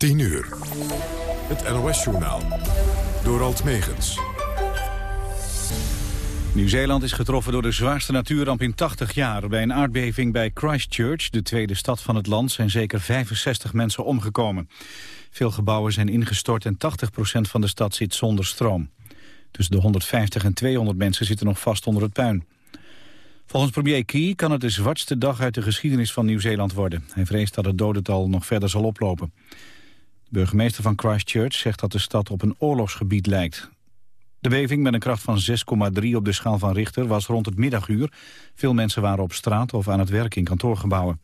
10 uur. Het NOS-journaal. Door Alt Megens. Nieuw-Zeeland is getroffen door de zwaarste natuurramp in 80 jaar. Bij een aardbeving bij Christchurch, de tweede stad van het land... zijn zeker 65 mensen omgekomen. Veel gebouwen zijn ingestort en 80% van de stad zit zonder stroom. Tussen de 150 en 200 mensen zitten nog vast onder het puin. Volgens premier Key kan het de zwartste dag uit de geschiedenis van Nieuw-Zeeland worden. Hij vreest dat het dodental nog verder zal oplopen. De burgemeester van Christchurch zegt dat de stad op een oorlogsgebied lijkt. De beving met een kracht van 6,3 op de schaal van Richter was rond het middaguur. Veel mensen waren op straat of aan het werk in kantoorgebouwen.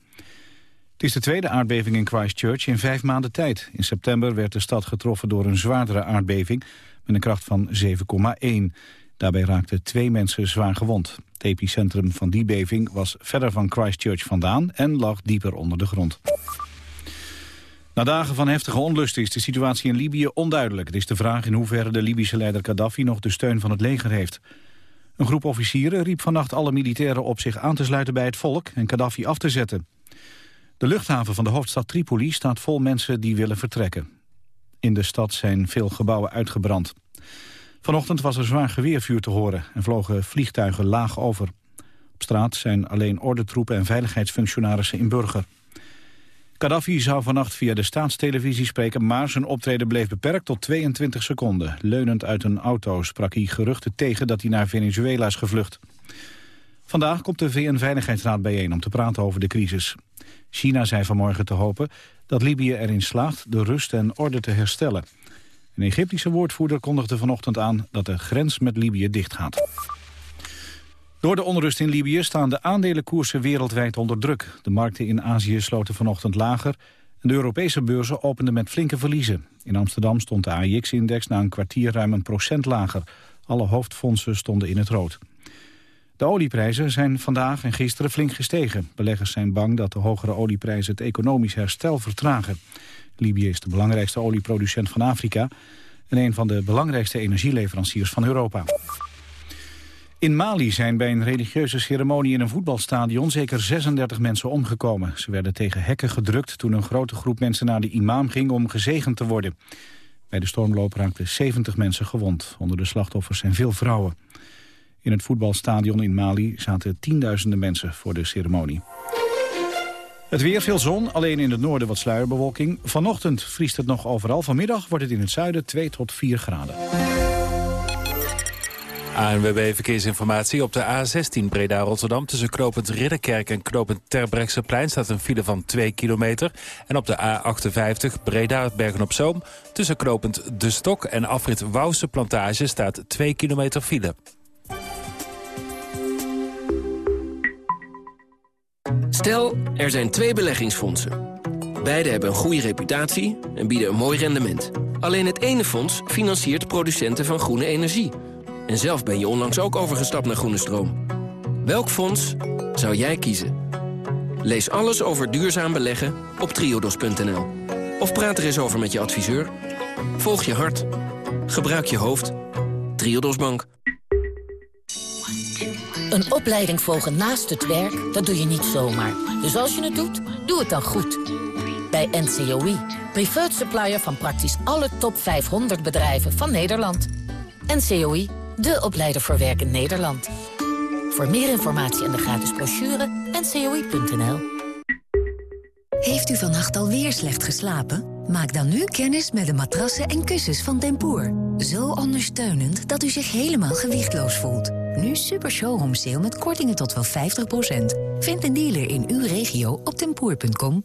Het is de tweede aardbeving in Christchurch in vijf maanden tijd. In september werd de stad getroffen door een zwaardere aardbeving met een kracht van 7,1. Daarbij raakten twee mensen zwaar gewond. Het epicentrum van die beving was verder van Christchurch vandaan en lag dieper onder de grond. Na dagen van heftige onlusten is de situatie in Libië onduidelijk. Het is de vraag in hoeverre de Libische leider Gaddafi nog de steun van het leger heeft. Een groep officieren riep vannacht alle militairen op zich aan te sluiten bij het volk en Gaddafi af te zetten. De luchthaven van de hoofdstad Tripoli staat vol mensen die willen vertrekken. In de stad zijn veel gebouwen uitgebrand. Vanochtend was er zwaar geweervuur te horen en vlogen vliegtuigen laag over. Op straat zijn alleen ordentroepen en veiligheidsfunctionarissen in burger. Gaddafi zou vannacht via de staatstelevisie spreken... maar zijn optreden bleef beperkt tot 22 seconden. Leunend uit een auto sprak hij geruchten tegen dat hij naar Venezuela is gevlucht. Vandaag komt de VN-veiligheidsraad bijeen om te praten over de crisis. China zei vanmorgen te hopen dat Libië erin slaagt de rust en orde te herstellen. Een Egyptische woordvoerder kondigde vanochtend aan dat de grens met Libië dichtgaat. Door de onrust in Libië staan de aandelenkoersen wereldwijd onder druk. De markten in Azië sloten vanochtend lager en de Europese beurzen openden met flinke verliezen. In Amsterdam stond de AIX-index na een kwartier ruim een procent lager. Alle hoofdfondsen stonden in het rood. De olieprijzen zijn vandaag en gisteren flink gestegen. Beleggers zijn bang dat de hogere olieprijzen het economisch herstel vertragen. Libië is de belangrijkste olieproducent van Afrika... en een van de belangrijkste energieleveranciers van Europa. In Mali zijn bij een religieuze ceremonie in een voetbalstadion zeker 36 mensen omgekomen. Ze werden tegen hekken gedrukt toen een grote groep mensen naar de imam ging om gezegend te worden. Bij de stormloop raakten 70 mensen gewond. Onder de slachtoffers zijn veel vrouwen. In het voetbalstadion in Mali zaten tienduizenden mensen voor de ceremonie. Het weer veel zon, alleen in het noorden wat sluierbewolking. Vanochtend vriest het nog overal. Vanmiddag wordt het in het zuiden 2 tot 4 graden. ANWB Verkeersinformatie. Op de A16 Breda-Rotterdam tussen knooppunt Ridderkerk en knooppunt Terbrechtseplein staat een file van 2 kilometer. En op de A58 Breda-Bergen-op-Zoom tussen knooppunt De Stok en afrit Wouwse Plantage staat 2 kilometer file. Stel, er zijn twee beleggingsfondsen. Beide hebben een goede reputatie en bieden een mooi rendement. Alleen het ene fonds financiert producenten van groene energie. En zelf ben je onlangs ook overgestapt naar groene stroom. Welk fonds zou jij kiezen? Lees alles over duurzaam beleggen op triodos.nl. Of praat er eens over met je adviseur. Volg je hart. Gebruik je hoofd. Triodos Bank. Een opleiding volgen naast het werk, dat doe je niet zomaar. Dus als je het doet, doe het dan goed. Bij NCOI, preferred supplier van praktisch alle top 500 bedrijven van Nederland. NCOI, de opleider voor werk in Nederland. Voor meer informatie en de gratis brochure, ncoi.nl. Heeft u vannacht alweer slecht geslapen? Maak dan nu kennis met de matrassen en kussens van Tempoor. Zo ondersteunend dat u zich helemaal gewichtloos voelt. Nu super showroom sale met kortingen tot wel 50%. Vind een dealer in uw regio op tempoor.com.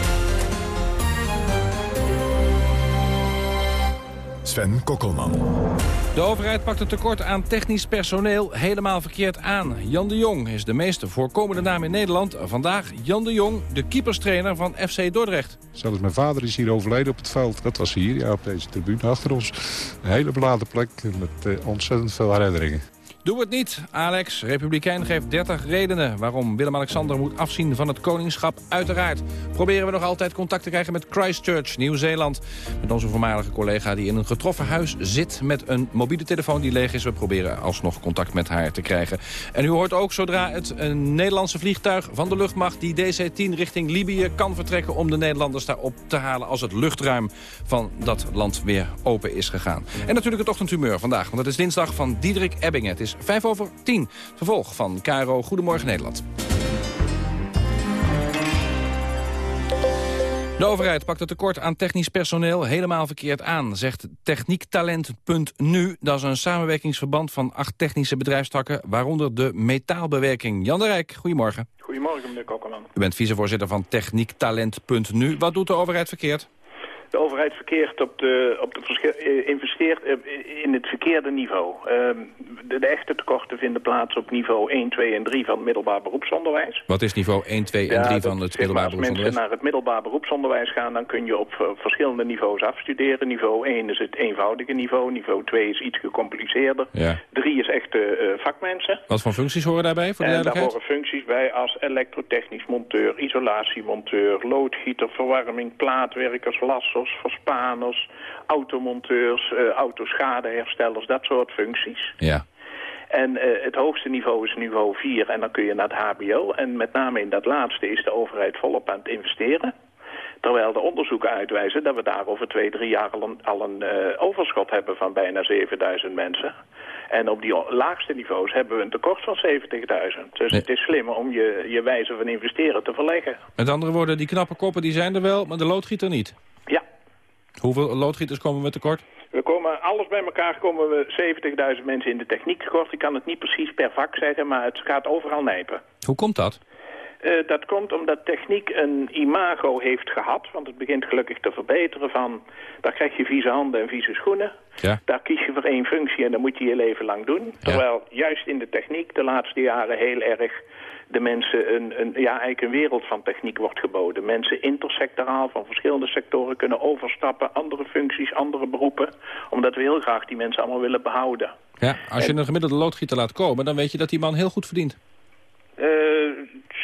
Sven Kokkelman. De overheid pakt het tekort aan technisch personeel helemaal verkeerd aan. Jan de Jong is de meest voorkomende naam in Nederland. Vandaag Jan de Jong, de keeperstrainer van FC Dordrecht. Zelfs mijn vader is hier overleden op het veld. Dat was hier, ja, op deze tribune achter ons. Een hele beladen plek met eh, ontzettend veel herinneringen. Doe het niet, Alex. Republikein geeft 30 redenen waarom Willem-Alexander moet afzien van het koningschap. Uiteraard proberen we nog altijd contact te krijgen met Christchurch, Nieuw-Zeeland. Met onze voormalige collega die in een getroffen huis zit met een mobiele telefoon die leeg is. We proberen alsnog contact met haar te krijgen. En u hoort ook zodra het een Nederlandse vliegtuig van de luchtmacht... die DC-10 richting Libië kan vertrekken om de Nederlanders daarop te halen... als het luchtruim van dat land weer open is gegaan. En natuurlijk het ochtendhumeur vandaag, want het is dinsdag van Diederik Ebbingen. Het is vijf over tien. Vervolg van Caro Goedemorgen Nederland. De overheid pakt het tekort aan technisch personeel helemaal verkeerd aan, zegt techniektalent.nu. Dat is een samenwerkingsverband van acht technische bedrijfstakken, waaronder de metaalbewerking. Jan de Rijk, goedemorgen. Goedemorgen, meneer Kokkerman. U bent vicevoorzitter van techniektalent.nu. Wat doet de overheid verkeerd? De overheid verkeert op de, op de eh, investeert eh, in het verkeerde niveau. Ehm, de, de, echte tekorten vinden plaats op niveau 1, 2 en 3 van het middelbaar beroepsonderwijs. Wat is niveau 1, 2 en 3 van het middelbaar beroepsonderwijs? Als mensen naar het middelbaar beroepsonderwijs gaan, dan kun je op uh, verschillende niveaus afstuderen. Niveau 1 is het eenvoudige niveau, niveau 2 is iets gecompliceerder. Ja. 3 is echte uh, vakmensen. Wat voor functies horen daarbij, voor de en daar horen functies bij als elektrotechnisch monteur, isolatiemonteur, loodgieter, verwarming, plaatwerkers, verspaners, automonteurs, uh, autoschadeherstellers, dat soort functies. Ja. En uh, het hoogste niveau is niveau 4 en dan kun je naar het hbo. En met name in dat laatste is de overheid volop aan het investeren. Terwijl de onderzoeken uitwijzen dat we daar over twee, drie jaar al een, al een uh, overschot hebben van bijna 7000 mensen. En op die laagste niveaus hebben we een tekort van 70.000. Dus nee. het is slim om je, je wijze van investeren te verleggen. Met andere woorden, die knappe koppen die zijn er wel, maar de loodgieter niet? Hoeveel loodgieters komen we tekort? We komen, alles bij elkaar komen we 70.000 mensen in de techniek tekort. Ik kan het niet precies per vak zeggen, maar het gaat overal nijpen. Hoe komt dat? Uh, dat komt omdat techniek een imago heeft gehad. Want het begint gelukkig te verbeteren van... daar krijg je vieze handen en vieze schoenen. Ja. Daar kies je voor één functie en dat moet je je leven lang doen. Terwijl juist in de techniek de laatste jaren heel erg de mensen een, een, ja, eigenlijk een wereld van techniek wordt geboden. Mensen intersectoraal van verschillende sectoren kunnen overstappen, andere functies, andere beroepen. Omdat we heel graag die mensen allemaal willen behouden. Ja, als je een gemiddelde loodgieter laat komen, dan weet je dat die man heel goed verdient. Uh,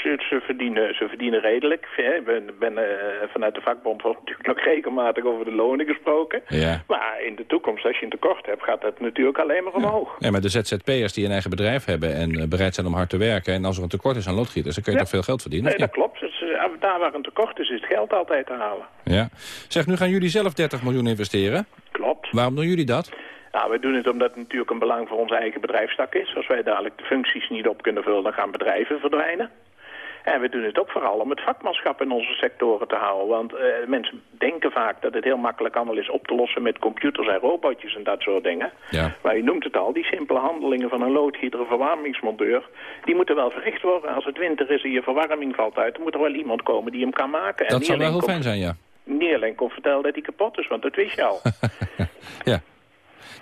ze, ze, verdienen, ze verdienen redelijk. Ik ben, ben uh, vanuit de vakbond wordt natuurlijk nog regelmatig over de lonen gesproken. Ja. Maar in de toekomst, als je een tekort hebt, gaat dat natuurlijk alleen maar omhoog. Ja, maar de ZZP'ers die een eigen bedrijf hebben en uh, bereid zijn om hard te werken... en als er een tekort is aan loodgieters, dan kun je ja. toch veel geld verdienen? Nee, dat klopt. Dus, daar waar een tekort is, is het geld altijd te halen. Ja. Zeg, nu gaan jullie zelf 30 miljoen investeren. Klopt. Waarom doen jullie dat? Nou, wij doen het omdat het natuurlijk een belang voor onze eigen bedrijfstak is. Als wij dadelijk de functies niet op kunnen vullen, dan gaan bedrijven verdwijnen. En we doen het ook vooral om het vakmanschap in onze sectoren te houden. Want uh, mensen denken vaak dat het heel makkelijk allemaal is op te lossen met computers en robotjes en dat soort dingen. Ja. Maar je noemt het al, die simpele handelingen van een loodgieter, een verwarmingsmonteur, die moeten wel verricht worden. Als het winter is en je verwarming valt uit, dan moet er wel iemand komen die hem kan maken. Dat zou wel heel fijn zijn, ja. Niet alleen kon vertellen dat hij kapot is, want dat wist je al. ja.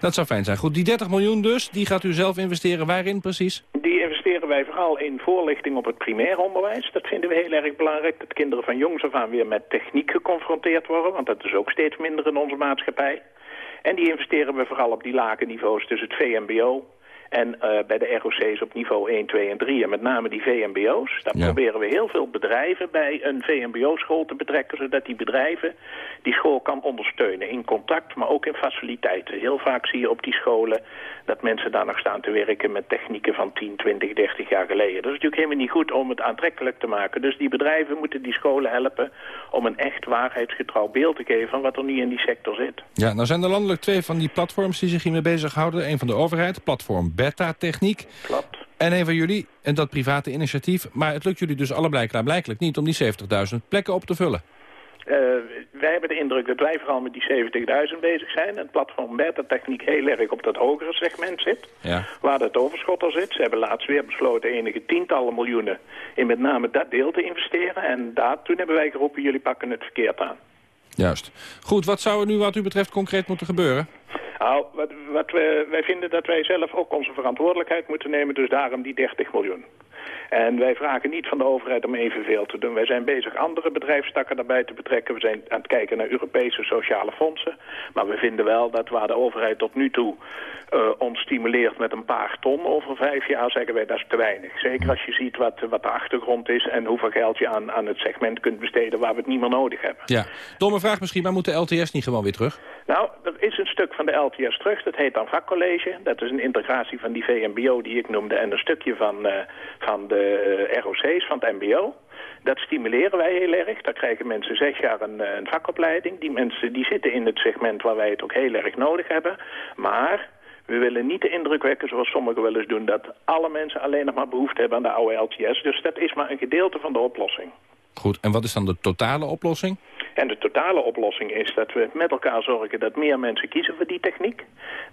Dat zou fijn zijn. Goed, die 30 miljoen dus, die gaat u zelf investeren. Waarin precies? Die investeren wij vooral in voorlichting op het primair onderwijs. Dat vinden we heel erg belangrijk. Dat kinderen van jongs af aan weer met techniek geconfronteerd worden. Want dat is ook steeds minder in onze maatschappij. En die investeren we vooral op die lage niveaus tussen het VMBO en uh, bij de ROC's op niveau 1, 2 en 3. En met name die VMBO's. Daar Ja. proberen we heel veel bedrijven bij een VMBO-school te betrekken... zodat die bedrijven die school kan ondersteunen in contact, maar ook in faciliteiten. Heel vaak zie je op die scholen dat mensen daar nog staan te werken... met technieken van 10, 20, 30 jaar geleden. Dat is natuurlijk helemaal niet goed om het aantrekkelijk te maken. Dus die bedrijven moeten die scholen helpen... om een echt waarheidsgetrouw beeld te geven van wat er nu in die sector zit. Ja, nou zijn er landelijk twee van die platforms die zich hiermee bezighouden. Eén van de overheid, platform Beta Techniek. Klopt. En een van jullie, en dat private initiatief. Maar het lukt jullie dus allebei klaarblijkelijk niet om die 70.000 plekken op te vullen. Uh, wij hebben de indruk dat wij vooral met die 70.000 bezig zijn. En het platform Beta Techniek heel erg op dat hogere segment zit. Ja. Waar het overschot al zit. Ze hebben laatst weer besloten enige tientallen miljoenen in met name dat deel te investeren. En daar, toen hebben wij geroepen, jullie pakken het verkeerd aan. Juist. Goed, wat zou er nu wat u betreft concreet moeten gebeuren? Nou, wat, wat we, wij vinden dat wij zelf ook onze verantwoordelijkheid moeten nemen, dus daarom die 30 miljoen. En wij vragen niet van de overheid om evenveel te doen. Wij zijn bezig andere bedrijfstakken daarbij te betrekken. We zijn aan het kijken naar Europese sociale fondsen. Maar we vinden wel dat waar de overheid tot nu toe uh, ons stimuleert met een paar ton over vijf jaar, zeggen wij dat is te weinig. Zeker als je ziet wat, wat de achtergrond is en hoeveel geld je aan, aan het segment kunt besteden waar we het niet meer nodig hebben. Ja, domme vraag misschien, maar moet de LTS niet gewoon weer terug? Nou, er is een stuk van de LTS terug. Dat heet dan vakcollege. Dat is een integratie van die VMBO die ik noemde en een stukje van, uh, van de uh, ROC's van het MBO. Dat stimuleren wij heel erg. Daar krijgen mensen zes jaar een, een vakopleiding. Die mensen die zitten in het segment waar wij het ook heel erg nodig hebben. Maar we willen niet de indruk wekken, zoals sommigen wel eens doen... dat alle mensen alleen nog maar behoefte hebben aan de oude LTS. Dus dat is maar een gedeelte van de oplossing. Goed, en wat is dan de totale oplossing? En de totale oplossing is dat we met elkaar zorgen dat meer mensen kiezen voor die techniek.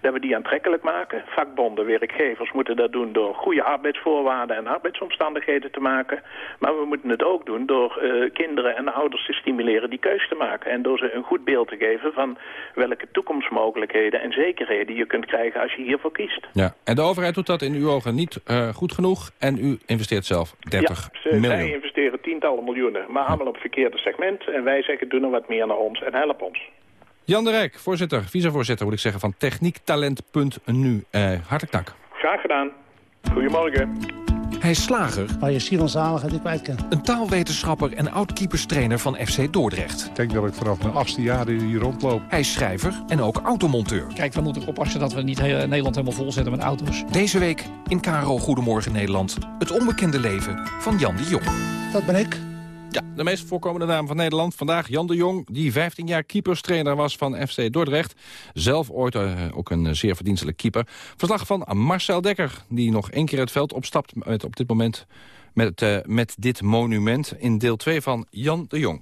Dat we die aantrekkelijk maken. Vakbonden, werkgevers moeten dat doen door goede arbeidsvoorwaarden en arbeidsomstandigheden te maken. Maar we moeten het ook doen door uh, kinderen en ouders te stimuleren die keus te maken. En door ze een goed beeld te geven van welke toekomstmogelijkheden en zekerheden je kunt krijgen als je hiervoor kiest. Ja, en de overheid doet dat in uw ogen niet uh, goed genoeg en u investeert zelf 30 ja, ze, miljoen. Zij investeren tientallen miljoenen, maar allemaal op het verkeerde segment. En wij zeggen doe nog wat meer naar ons en help ons. Jan de Rijk, voorzitter, vicevoorzitter moet ik zeggen van techniektalent.nu. Uh, hartelijk dank. Graag gedaan. Goedemorgen. Hij is slager. Waar je ziel en zaligheid niet kwijt kan. Een taalwetenschapper en oud-keeperstrainer van FC Dordrecht. Ik denk dat ik vanaf mijn achtste jaar hier rondloop. Hij is schrijver en ook automonteur. Kijk, we moeten oppassen dat we niet heel Nederland helemaal vol zetten met auto's. Deze week in Karo Goedemorgen Nederland. Het onbekende leven van Jan de Jong. Dat ben ik. Ja, de meest voorkomende naam van Nederland. Vandaag Jan de Jong, die 15 jaar keeperstrainer was van FC Dordrecht. Zelf ooit uh, ook een zeer verdienstelijk keeper. Verslag van Marcel Dekker, die nog één keer het veld opstapt... Met op dit moment met, uh, met dit monument in deel 2 van Jan de Jong.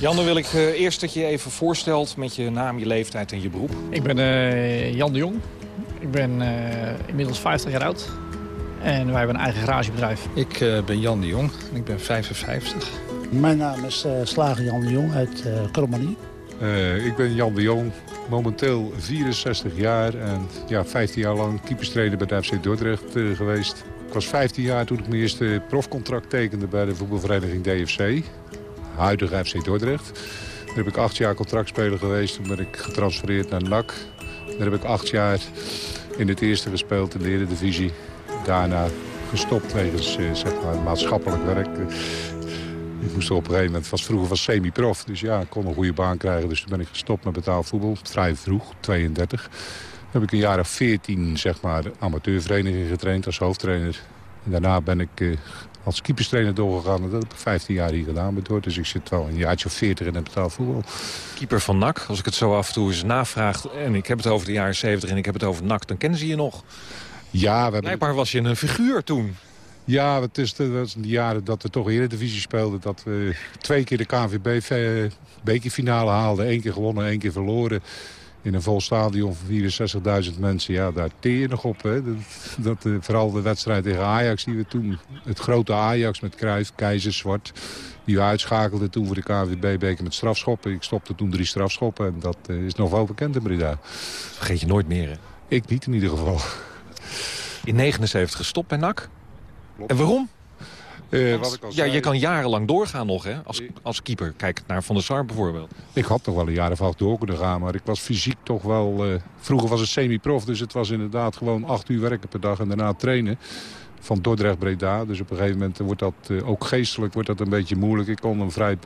Jan, dan wil ik uh, eerst dat je je even voorstelt met je naam, je leeftijd en je beroep. Ik ben Jan de Jong. Ik ben inmiddels 50 jaar oud. En wij hebben een eigen garagebedrijf. Ik uh, ben Jan de Jong en ik ben 55. Mijn naam is uh, Slager Jan de Jong uit uh, Krommanie. ik ben Jan de Jong, momenteel 64 jaar en ja, 15 jaar lang keeperstrainer bij de FC Dordrecht geweest. Ik was 15 jaar toen ik mijn eerste profcontract tekende bij de voetbalvereniging DFC. Huidige FC Dordrecht. Daar heb ik acht jaar contractspeler geweest. Toen ben ik getransfereerd naar NAC. Daar heb ik acht jaar in het eerste gespeeld in de Eredivisie daarna gestopt wegens uh, zeg maar, maatschappelijk werk. Ik moest op een gegeven moment, was vroeger was semi-prof, dus ja, ik kon een goede baan krijgen. Dus toen ben ik gestopt met betaald voetbal, vrij vroeg, 32. Toen heb ik een jaar of 14, zeg maar, amateurvereniging getraind als hoofdtrainer. Daarna ben ik uh, als keeperstrainer doorgegaan. En dat heb ik 15 jaar hier gedaan bij Dus ik zit wel een jaartje of 40 in het betaald voetbal. Keeper van NAC, als ik het zo af en toe eens navraag... en ik heb het over de jaren 70 en ik heb het over NAC, dan kennen ze je nog. Ja, we hebben... Blijkbaar was je een figuur toen. Ja, het is de, dat de jaren dat we toch Eredivisie speelden. Dat we twee keer de KNVB bekerfinale haalden. Eén keer gewonnen, één keer verloren. In een vol stadion van 64.000 mensen. Ja, daar teer je nog op. Hè. Dat, dat, vooral de wedstrijd tegen Ajax die we toen... Het grote Ajax met Cruijff, Keizer, Zwart... Die we uitschakelden toen voor de KNVB-beker met strafschoppen. Ik stopte toen drie strafschoppen. En dat is nog wel bekend in Breda. vergeet je nooit meer, hè? Ik niet in ieder geval. In 79 gestopt bij NAC. En waarom? Uh, ja, zei, je kan jarenlang doorgaan nog hè, als, als keeper. Kijk naar Van der Sar bijvoorbeeld. Ik had nog wel een jaar of acht door kunnen gaan. Maar ik was fysiek toch wel... Uh, vroeger was het semi-prof. Dus het was inderdaad gewoon acht uur werken per dag. En daarna trainen. Van Dordrecht-Breda. Dus op een gegeven moment wordt dat uh, ook geestelijk wordt dat een beetje moeilijk. Ik kon een vrij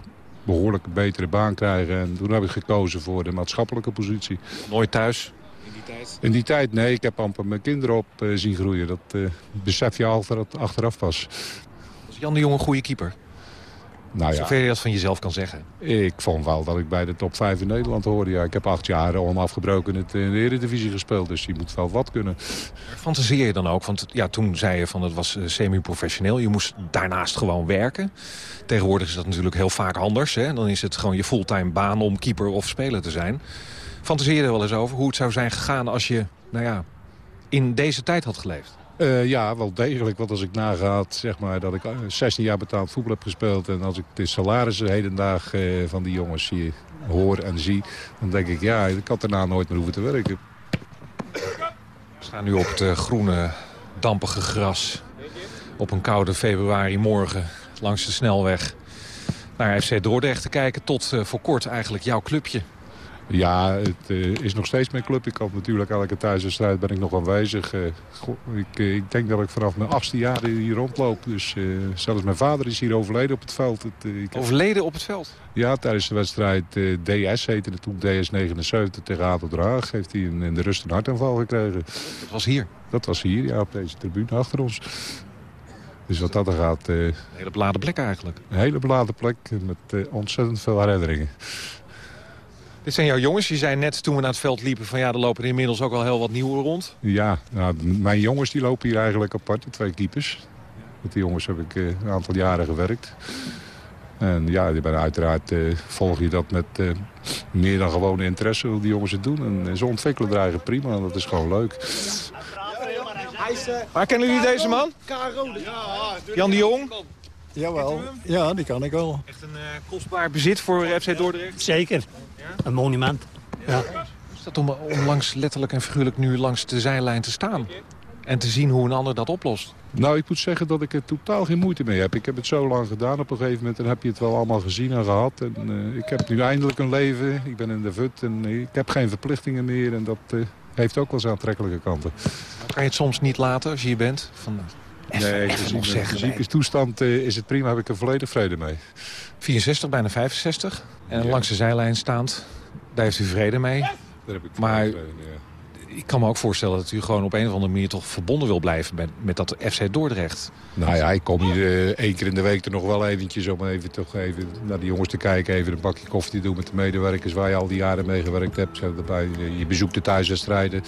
behoorlijk betere baan krijgen. En toen heb ik gekozen voor de maatschappelijke positie. Nooit thuis? Tijd? In die tijd, nee. Ik heb amper mijn kinderen op uh, zien groeien. Dat uh, besef je altijd achteraf pas. Was Jan de Jong een goede keeper? Nou ja. Zover je dat van jezelf kan zeggen. Ik vond wel dat ik bij de top 5 in Nederland hoorde. Ja, ik heb acht jaar onafgebroken in, het, in de Eredivisie gespeeld. Dus je moet wel wat kunnen. Fantaseer je dan ook? Want ja, toen zei je van het was semi-professioneel. Je moest daarnaast gewoon werken. Tegenwoordig is dat natuurlijk heel vaak anders. Hè? Dan is het gewoon je fulltime baan om keeper of speler te zijn. Fantaseer je er wel eens over hoe het zou zijn gegaan als je nou ja, in deze tijd had geleefd? Uh, ja, wel degelijk. Want als ik nagaat zeg maar, dat ik 16 jaar betaald voetbal heb gespeeld... en als ik de salarissen hedendaag uh, van die jongens zie, hoor en zie... dan denk ik, ja, ik had daarna nooit meer hoeven te werken. We staan nu op het groene, dampige gras op een koude februari morgen langs de snelweg naar FC Dordrecht te kijken. Tot uh, voor kort eigenlijk jouw clubje. Ja, het uh, is nog steeds mijn club. Ik had natuurlijk elke thuiswedstrijd ben ik nog aanwezig. Uh, ik, uh, ik, denk dat ik vanaf mijn achtste jaar hier rondloop. Dus zelfs mijn vader is hier overleden op het veld. Het, overleden op het veld? Ja, tijdens de wedstrijd DS heette het toen DS79 tegen Adel Draag. Heeft hij in, in de rust een hartaanval gekregen. Dat was hier? Dat was hier, ja, op deze tribune achter ons. Dus wat dat er gaat... een hele beladen plek eigenlijk. Een hele beladen plek met ontzettend veel herinneringen. Dit zijn jouw jongens. Je zei net toen we naar het veld liepen... van ja, er lopen er inmiddels ook al heel wat nieuwe rond. Ja, nou, mijn jongens die lopen hier eigenlijk apart. De twee keepers. Met die jongens heb ik uh, een aantal jaren gewerkt. En ja, uiteraard uh, volg je dat met uh, meer dan gewone interesse hoe die jongens het doen. En ze ontwikkelen er eigenlijk prima en dat is gewoon leuk. Waar kennen jullie deze man? Jan de Jong? Jawel, ja, die kan ik wel. Echt een uh, kostbaar bezit voor FC Dordrecht? Zeker, ja? een monument. Ja. Is dat om, om langs letterlijk en figuurlijk nu langs de zijlijn te staan? En te zien hoe een ander dat oplost? Nou, ik moet zeggen dat ik er totaal geen moeite mee heb. Ik heb het zo lang gedaan op een gegeven moment. En heb je het wel allemaal gezien en gehad. En, uh, ik heb nu eindelijk een leven. Ik ben in de VUT en ik heb geen verplichtingen meer. En dat uh, heeft ook wel zijn aantrekkelijke kanten. Kan je het soms niet laten als je hier bent? Van, nee, in de fysieke toestand uh, is het prima, heb ik er volledig vrede mee. 64, bijna 65. En ja. langs de zijlijn staand, daar heeft u vrede mee. Daar heb ik maar vrede, ja. Ik kan me ook voorstellen dat u gewoon op een of andere manier toch verbonden wil blijven met, met dat FC Dordrecht. Nou ja, ik kom hier uh, één keer in de week er nog wel eventjes om even, toch even naar de jongens te kijken. Even een bakje koffie te doen met de medewerkers waar je al die jaren mee gewerkt hebt. Zo erbij, je bezoekt de thuiswedstrijden.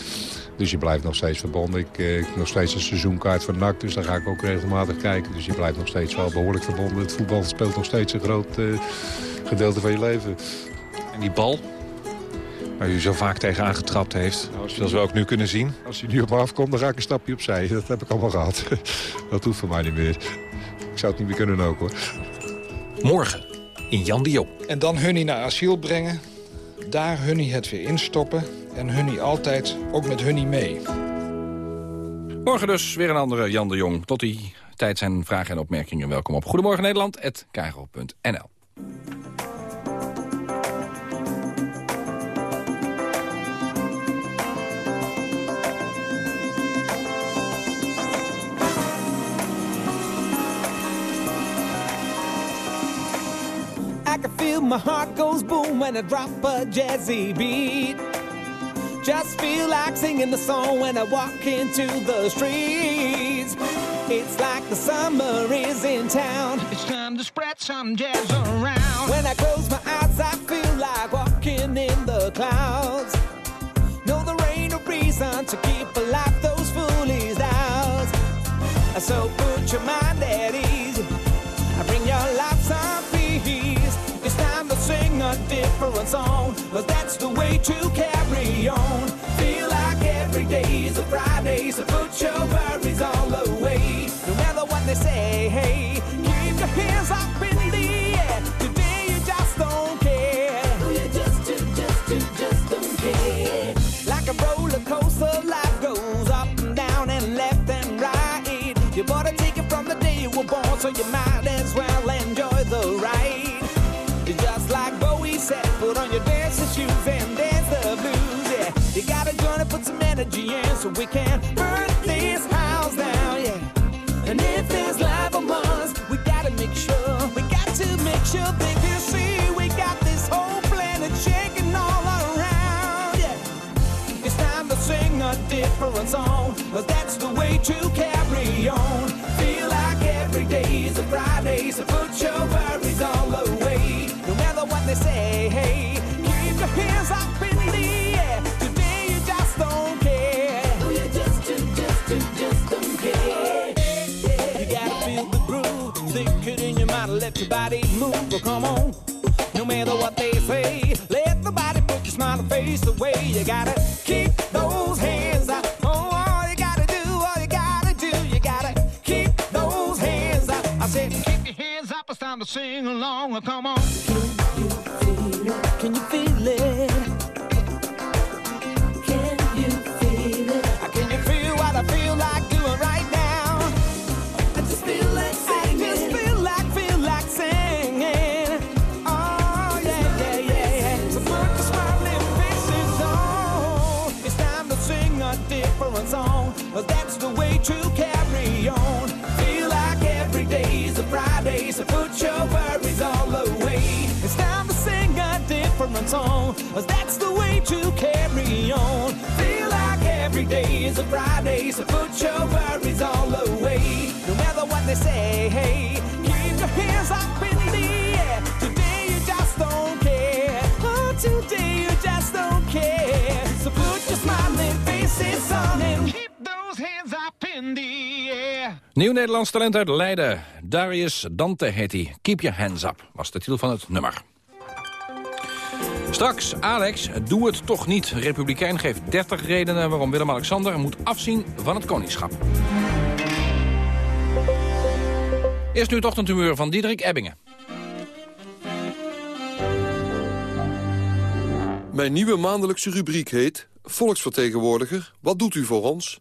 Dus je blijft nog steeds verbonden. Ik, uh, ik heb nog steeds een seizoenkaart van NAC, dus daar ga ik ook regelmatig kijken. Dus je blijft nog steeds wel behoorlijk verbonden. Het voetbal speelt nog steeds een groot uh, gedeelte van je leven. En die bal, waar u zo vaak tegen aangetrapt heeft, nou, zoals we ook nu kunnen zien. Als hij nu op me afkomt, dan ga ik een stapje opzij. Dat heb ik allemaal gehad. Dat hoeft voor mij niet meer. Ik zou het niet meer kunnen ook hoor. Morgen in Jan de Jong. En dan Hunny naar asiel brengen. Daar Hunny het weer instoppen en Hunny altijd ook met Hunny mee. Morgen dus weer een andere Jan de Jong. Tot die tijd zijn vragen en opmerkingen welkom op Goedemorgen My heart goes boom when I drop a jazzy beat. Just feel like singing the song when I walk into the streets. It's like the summer is in town. It's time to spread some jazz around. When I close my eyes, I feel like walking in the clouds. No, there ain't no reason to keep alive those foolish doubts. So put your mind at ease. Different song. But that's the way to carry on. Feel like every day is a Friday. So put your worries all away. No matter what they say, hey, keep your hands up in the air. Today you just don't care. Oh, you just, just, just, just don't care. Like a roller coaster, life goes up and down and left and right. You better take it from the day you were born, so you might energy in so we can burn this house down. Yeah, and if there's life among us, we gotta make sure, we got to make sure they can see we got this whole planet shaking all around. Yeah, it's time to sing a different song, but that's the way to carry on. Feel like every day is a Friday, so put your worries all away. No matter what they say, hey, keep your hands up in your body move. Well, come on, no matter what they say, let the body put your smile face away. You gotta keep those hands up. Oh, all you gotta do, all you gotta do, you gotta keep those hands up. I said, keep your hands up, it's time to sing along. Well, come on. it's. Cause that's the way to carry on. Feel like every day is a Friday, so put your worries all away. No matter what they say, hey, keep your hands up in the air. Today you just don't care. Oh, today you just don't care. So put your smiling faces on and keep those hands up in the air. Nieuw Nederlands talent uit Leiden. Darius Dante heet hij. Keep your hands up was de titel van het nummer. Straks, Alex, doe het toch niet. Republikein geeft 30 redenen waarom Willem-Alexander moet afzien van het koningschap. Eerst nu het ochtendhumeur van Diederik Ebbingen. Mijn nieuwe maandelijkse rubriek heet... Volksvertegenwoordiger, wat doet u voor ons?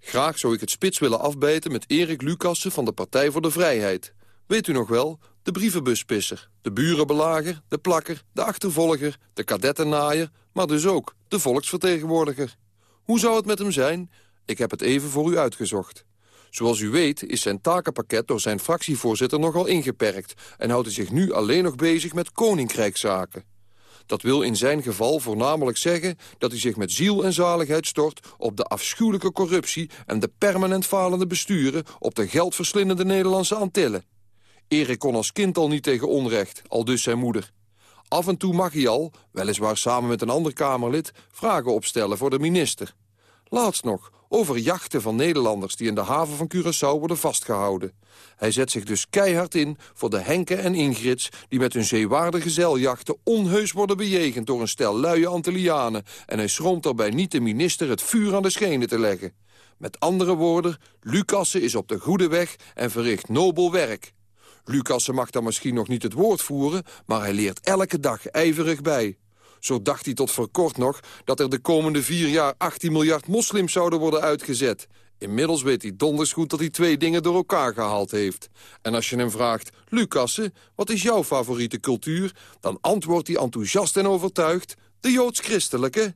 Graag zou ik het spits willen afbijten met Erik Lucassen van de Partij voor de Vrijheid. Weet u nog wel, de brievenbuspisser, de burenbelager, de plakker, de achtervolger, de kadettennaaier, maar dus ook de volksvertegenwoordiger. Hoe zou het met hem zijn? Ik heb het even voor u uitgezocht. Zoals u weet is zijn takenpakket door zijn fractievoorzitter nogal ingeperkt... en houdt hij zich nu alleen nog bezig met koninkrijkszaken. Dat wil in zijn geval voornamelijk zeggen dat hij zich met ziel en zaligheid stort op de afschuwelijke corruptie en de permanent falende besturen op de geldverslindende Nederlandse Antillen. Erik kon als kind al niet tegen onrecht, al dus zijn moeder. Af en toe mag hij al, weliswaar samen met een ander Kamerlid, vragen opstellen voor de minister. Laatst nog, over jachten van Nederlanders die in de haven van Curaçao worden vastgehouden. Hij zet zich dus keihard in voor de Henken en Ingrits... die met hun zeewaardige zeiljachten onheus worden bejegend... door een stel luie Antillianen... en hij schroomt daarbij niet de minister het vuur aan de schenen te leggen. Met andere woorden, Lucassen is op de goede weg en verricht nobel werk. Lucassen mag dan misschien nog niet het woord voeren... maar hij leert elke dag ijverig bij. Zo dacht hij tot voor kort nog dat er de komende vier jaar 18 miljard moslims zouden worden uitgezet. Inmiddels weet hij donders goed dat hij twee dingen door elkaar gehaald heeft. En als je hem vraagt, Lucassen, wat is jouw favoriete cultuur? Dan antwoordt hij enthousiast en overtuigd, de Joods-christelijke.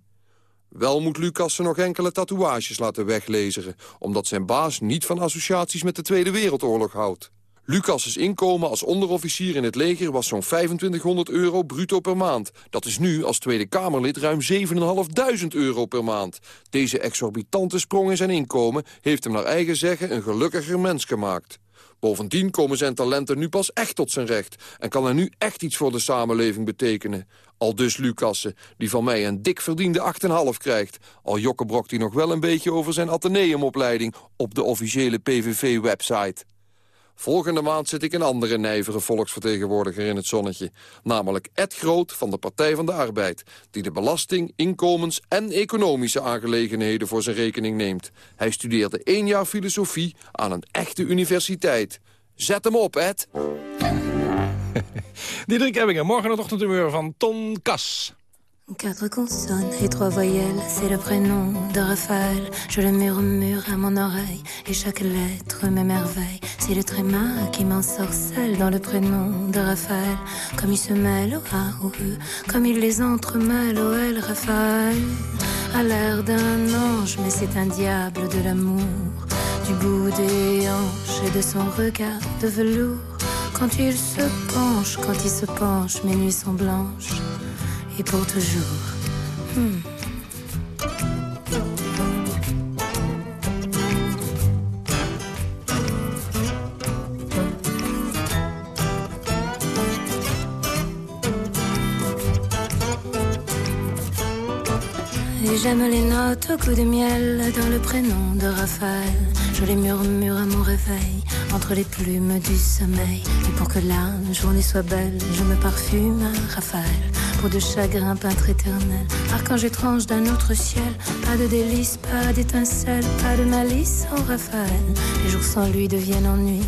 Wel moet Lucassen nog enkele tatoeages laten weglezen, omdat zijn baas niet van associaties met de Tweede Wereldoorlog houdt. Lucas' inkomen als onderofficier in het leger was zo'n 2500 euro bruto per maand. Dat is nu als Tweede Kamerlid ruim 7.500 euro per maand. Deze exorbitante sprong in zijn inkomen heeft hem naar eigen zeggen een gelukkiger mens gemaakt. Bovendien komen zijn talenten nu pas echt tot zijn recht... en kan hij nu echt iets voor de samenleving betekenen. Al dus Lucassen, die van mij een dik verdiende 8,5 krijgt. Al jokkebrokt hij nog wel een beetje over zijn ateneumopleiding... op de officiële PVV-website. Volgende maand zit ik een andere nijvere volksvertegenwoordiger in het zonnetje. Namelijk Ed Groot van de Partij van de Arbeid. Die de belasting, inkomens en economische aangelegenheden voor zijn rekening neemt. Hij studeerde één jaar filosofie aan een echte universiteit. Zet hem op, Ed. Diederik Ebbingen, morgen het ochtendhumeur van Ton Kas. Quatre consonnes et trois voyelles, c'est le prénom de Raphaël. Je le murmure à mon oreille et chaque lettre m'émerveille. C'est le tréma qui m'ensorcelle dans le prénom de Raphaël. Comme il se mêle au A, au E, comme il les entremêle au L, Raphaël. A l'air d'un ange, mais c'est un diable de l'amour. Du bout des hanches et de son regard de velours. Quand il se penche, quand il se penche, mes nuits sont blanches et pour toujours. Hmm. Et j'aime les notes au coup de miel dans le prénom de Raphaël. Je les murmure à mon réveil entre les plumes du sommeil. Et pour que la journée soit belle, je me parfume à Raphaël. De chagrin peintre éternel, archange étrange d'un autre ciel. Pas de délices, pas d'étincelles, pas de malice en Raphaël. Les jours sans lui deviennent ennui,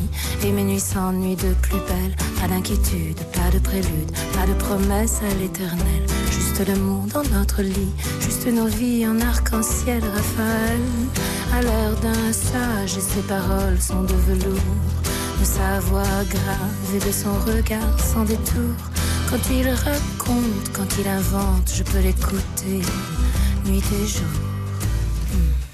et mes nuits s'ennuient de plus belle. Pas d'inquiétude, pas de prélude, pas de promesse à l'éternel. Juste l'amour dans notre lit, juste nos vies en arc-en-ciel, Raphaël. À l'air d'un sage et ses paroles sont de velours. De sa voix grave et de son regard sans détour. Quand il raconte, quand il invente, je peux l'écouter nuit et jour. consonnes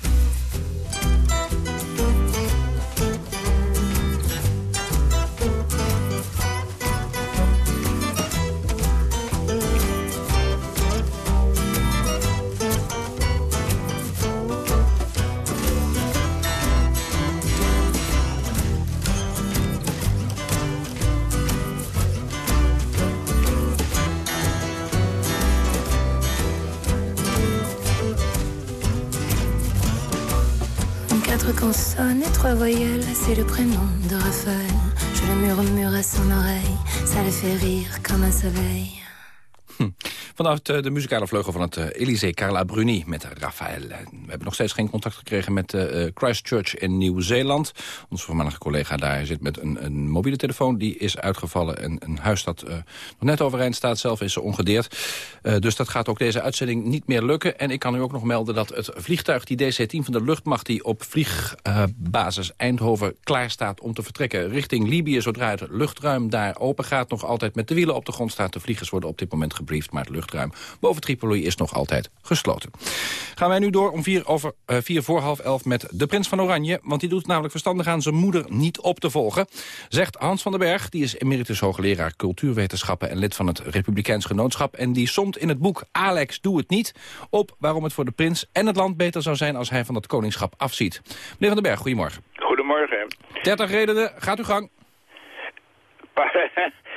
c'est le prénom de Raphaël. Je le murmure à son oreille, ça le fait rire comme un soleil. Vanuit eh, de muzikale vleugel van het Elysée Carla Bruni met Raphaël. We hebben nog steeds geen contact gekregen met uh, Christchurch in Nieuw-Zeeland. Onze voormalige collega daar zit met een, een, mobiele telefoon. Die is uitgevallen en een huis dat nog net overeind staat. Zelf is ongedeerd. dus dat gaat ook deze uitzending niet meer lukken. En ik kan u ook nog melden dat het vliegtuig, die DC-10 van de luchtmacht... die op vliegbasis Eindhoven klaar staat om te vertrekken richting Libië... zodra het luchtruim daar open gaat, nog altijd met de wielen op de grond staat. De vliegers worden op dit moment gebriefd, maar het luchtruim boven Tripoli is nog altijd gesloten. Gaan wij nu door om vier, over, uh, vier voor half elf met de prins van Oranje. Want die doet namelijk verstandig aan zijn moeder niet op te volgen. Zegt Hans van den Berg, die is emeritus hoogleraar cultuurwetenschappen... en lid van het Republikeins Genootschap. En die somt in het boek Alex, doe het niet... op waarom het voor de prins en het land beter zou zijn... als hij van dat koningschap afziet. Meneer van den Berg, goedemorgen. Goedemorgen. 30 redenen, gaat u gang.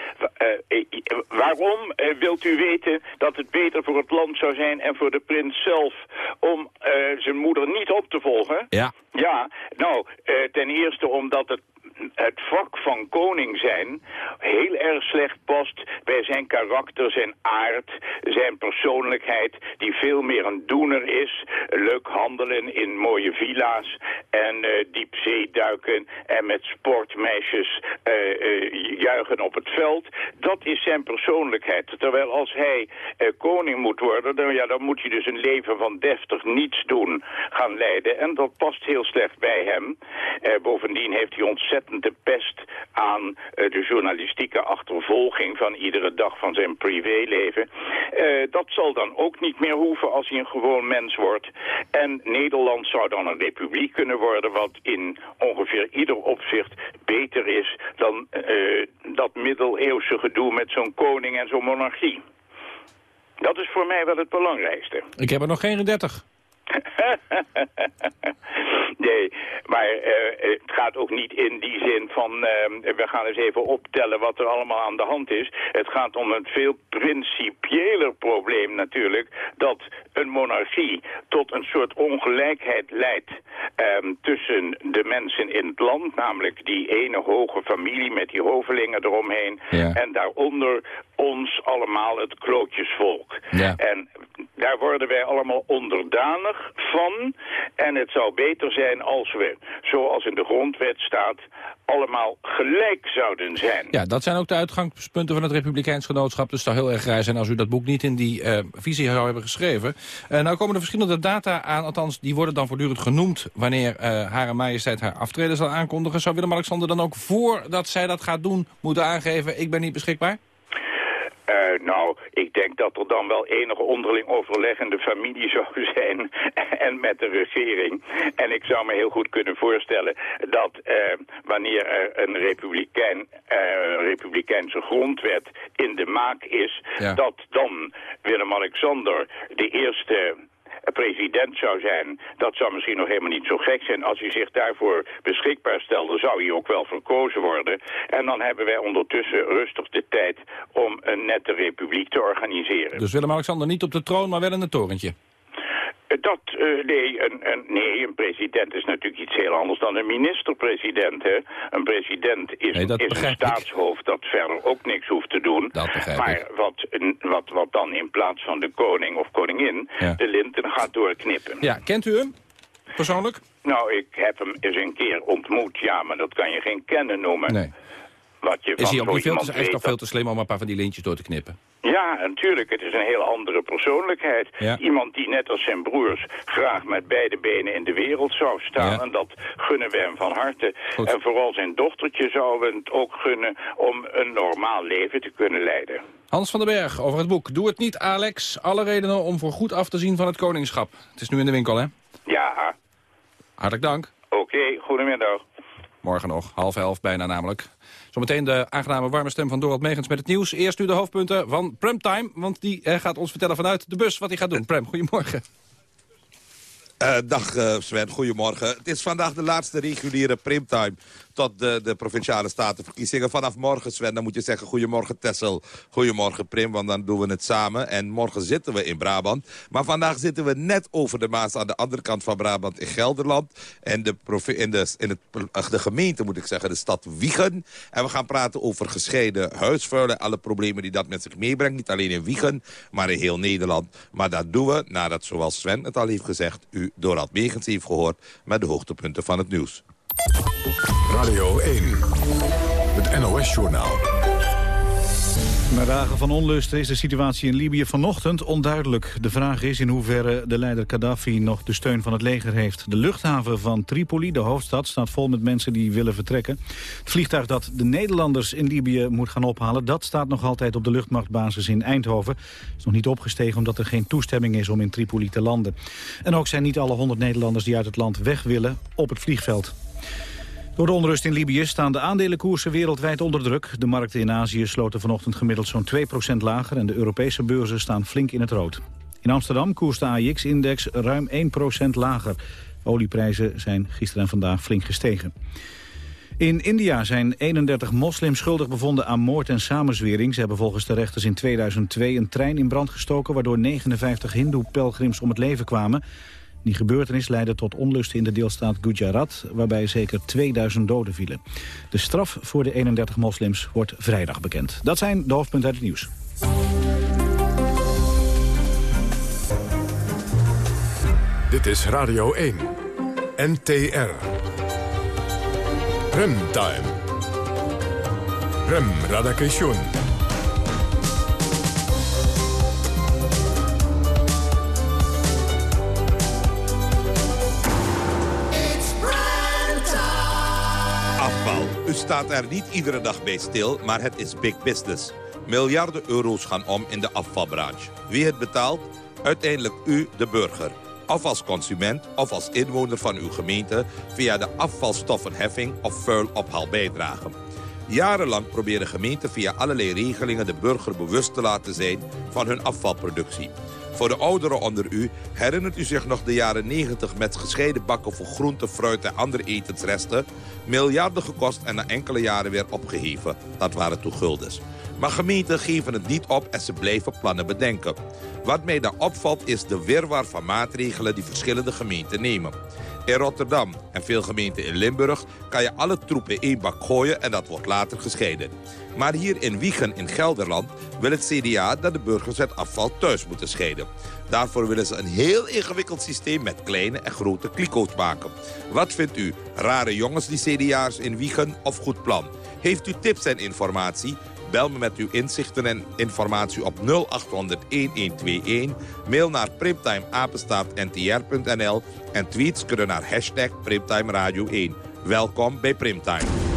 waarom uh, wilt u weten dat het beter voor het land zou zijn en voor de prins zelf om zijn moeder niet op te volgen? Ja. Ja, nou, ten eerste omdat het het vak van koning zijn heel erg slecht past bij zijn karakter, zijn aard, zijn persoonlijkheid, die veel meer een doener is. Leuk handelen in mooie villa's en uh, diepzee duiken en met sportmeisjes uh, uh, juichen op het veld. Dat is zijn persoonlijkheid. Terwijl als hij koning moet worden, dan, ja, dan moet hij dus een leven van deftig niets doen gaan leiden. En dat past heel slecht bij hem. bovendien heeft hij ontzettend de pest aan uh, de journalistieke achtervolging van iedere dag van zijn privéleven. Uh, dat zal dan ook niet meer hoeven als hij een gewoon mens wordt. En Nederland zou dan een republiek kunnen worden wat in ongeveer ieder opzicht beter is dan uh, dat middeleeuwse gedoe met zo'n koning en zo'n monarchie. Dat is voor mij wel het belangrijkste. Ik heb er nog geen 30. nee, maar uh, het gaat ook niet in die zin van... Uh, we gaan eens even optellen wat er allemaal aan de hand is. Het gaat om een veel principiëler probleem natuurlijk... dat een monarchie tot een soort ongelijkheid leidt... Um, tussen de mensen in het land... namelijk die ene hoge familie met die hovelingen eromheen... Ja. en daaronder ons allemaal het klootjesvolk. Ja. En daar worden wij allemaal onderdanig van. En het zou beter zijn als we, zoals in de grondwet staat, allemaal gelijk zouden zijn. Ja, dat zijn ook de uitgangspunten van het Republikeins Genootschap. Dus het zou heel erg raar zijn als u dat boek niet in die uh, visie zou hebben geschreven. Uh, nou komen er verschillende data aan, althans die worden dan voortdurend genoemd... wanneer uh, Hare Majesteit haar aftreden zal aankondigen. Zou Willem-Alexander dan ook voordat zij dat gaat doen moeten aangeven... ik ben niet beschikbaar? Uh, nou, ik denk dat er dan wel enige onderling overleg in de familie zou zijn en met de regering. En ik zou me heel goed kunnen voorstellen dat uh, wanneer er een republikein, uh, republikeinse grondwet in de maak is, ja. dat dan Willem-Alexander de eerste president zou zijn, dat zou misschien nog helemaal niet zo gek zijn. Als hij zich daarvoor beschikbaar stelde, zou hij ook wel verkozen worden. En dan hebben wij ondertussen rustig de tijd om een nette republiek te organiseren. Dus Willem-Alexander niet op de troon, maar wel in het torentje? Dat, uh, nee, een, een, nee, een president is natuurlijk iets heel anders dan een minister-president. hè. Een president is, Nee, is een ik. staatshoofd dat verder ook niks hoeft te doen. Dat begrijp maar ik. wat, wat, wat dan in plaats van de koning of koningin Ja. de linten gaat doorknippen. Ja, kent u hem? Persoonlijk? Nou, ik heb hem eens een keer ontmoet, ja, maar dat kan je geen kennen noemen. Nee. Wat je Is van hij ook niet veel te, is toch veel te slim om een paar van die lintjes door te knippen? Ja, natuurlijk. Het is een heel andere persoonlijkheid. Ja. Iemand die net als zijn broers graag met beide benen in de wereld zou staan. Ja. En dat gunnen we hem van harte. Goed. En vooral zijn dochtertje zouden we het ook gunnen om een normaal leven te kunnen leiden. Hans van den Berg over het boek Doe het niet, Alex. Alle redenen om voor goed af te zien van het koningschap. Het is nu in de winkel, hè? Ja, Hartelijk dank. oké. Goedemiddag. Morgen nog, half elf bijna namelijk. Zometeen de aangename warme stem van Dorald Megens met het nieuws. Eerst nu de hoofdpunten van Prem Time, want die eh, gaat ons vertellen vanuit de bus wat hij gaat doen. Prem, goedemorgen. Uh, dag uh, Sven, goedemorgen. Het is vandaag de laatste reguliere primtime tot de, de provinciale statenverkiezingen. Vanaf morgen, Sven, dan moet je zeggen goedemorgen Tessel, goedemorgen Prim, want dan doen we het samen. En morgen zitten we in Brabant. Maar vandaag zitten we net over de Maas aan de andere kant van Brabant in Gelderland. En de, in de, in het, de gemeente, moet ik zeggen, de stad Wiegen. En we gaan praten over gescheiden huisvuil en alle problemen die dat met zich meebrengt. Niet alleen in Wiegen, maar in heel Nederland. Maar dat doen we nadat, zoals Sven het al heeft gezegd, u Dorad Megens heeft gehoord met de hoogtepunten van het nieuws. Radio 1, het NOS-journaal. Na dagen van onlust is de situatie in Libië vanochtend onduidelijk. De vraag is in hoeverre de leider Gaddafi nog de steun van het leger heeft. De luchthaven van Tripoli, de hoofdstad, staat vol met mensen die willen vertrekken. Het vliegtuig dat de Nederlanders in Libië moet gaan ophalen... dat staat nog altijd op de luchtmachtbasis in Eindhoven. is nog niet opgestegen omdat er geen toestemming is om in Tripoli te landen. En ook zijn niet alle 100 Nederlanders die uit het land weg willen op het vliegveld. Door de onrust in Libië staan de aandelenkoersen wereldwijd onder druk. De markten in Azië sloten vanochtend gemiddeld zo'n 2% lager... en de Europese beurzen staan flink in het rood. In Amsterdam koerst de AIX-index ruim 1% lager. Olieprijzen zijn gisteren en vandaag flink gestegen. In India zijn 31 moslims schuldig bevonden aan moord en samenzwering. Ze hebben volgens de rechters in 2002 een trein in brand gestoken... waardoor 59 hindoe-pelgrims om het leven kwamen. Die gebeurtenis leidde tot onlusten in de deelstaat Gujarat... waarbij zeker 2000 doden vielen. De straf voor de 31 moslims wordt vrijdag bekend. Dat zijn de hoofdpunten uit het nieuws. Dit is Radio 1. NTR. Remtime. Rem Radakation. Staat er niet iedere dag bij stil, maar het is big business. Miljarden euro's gaan om in de afvalbranche. Wie het betaalt? Uiteindelijk u, de burger. Of als consument of als inwoner van uw gemeente... via de afvalstoffenheffing of vuilophaalbijdrage. Jarenlang proberen gemeenten via allerlei regelingen... de burger bewust te laten zijn van hun afvalproductie. Voor de ouderen onder u herinnert u zich nog de jaren 90 met gescheiden bakken voor groente, fruit en andere etensresten. Miljarden gekost en na enkele jaren weer opgeheven. Dat waren toen guldens. Maar gemeenten geven het niet op en ze blijven plannen bedenken. Wat mij dan opvalt is de wirwar van maatregelen die verschillende gemeenten nemen. In Rotterdam en veel gemeenten in Limburg kan je alle troepen in één bak gooien en dat wordt later gescheiden. Maar hier in Wiegen in Gelderland wil het CDA dat de burgers het afval thuis moeten scheiden. Daarvoor willen ze een heel ingewikkeld systeem met kleine en grote kliko's maken. Wat vindt u? Rare jongens die CDA's in Wiegen of goed plan? Heeft u tips en informatie? Bel me met uw inzichten en informatie op 0800-1121. Mail naar primtimeapenstaartntr.nl en tweets kunnen naar hashtag Primtime Radio 1. Welkom bij Primtime.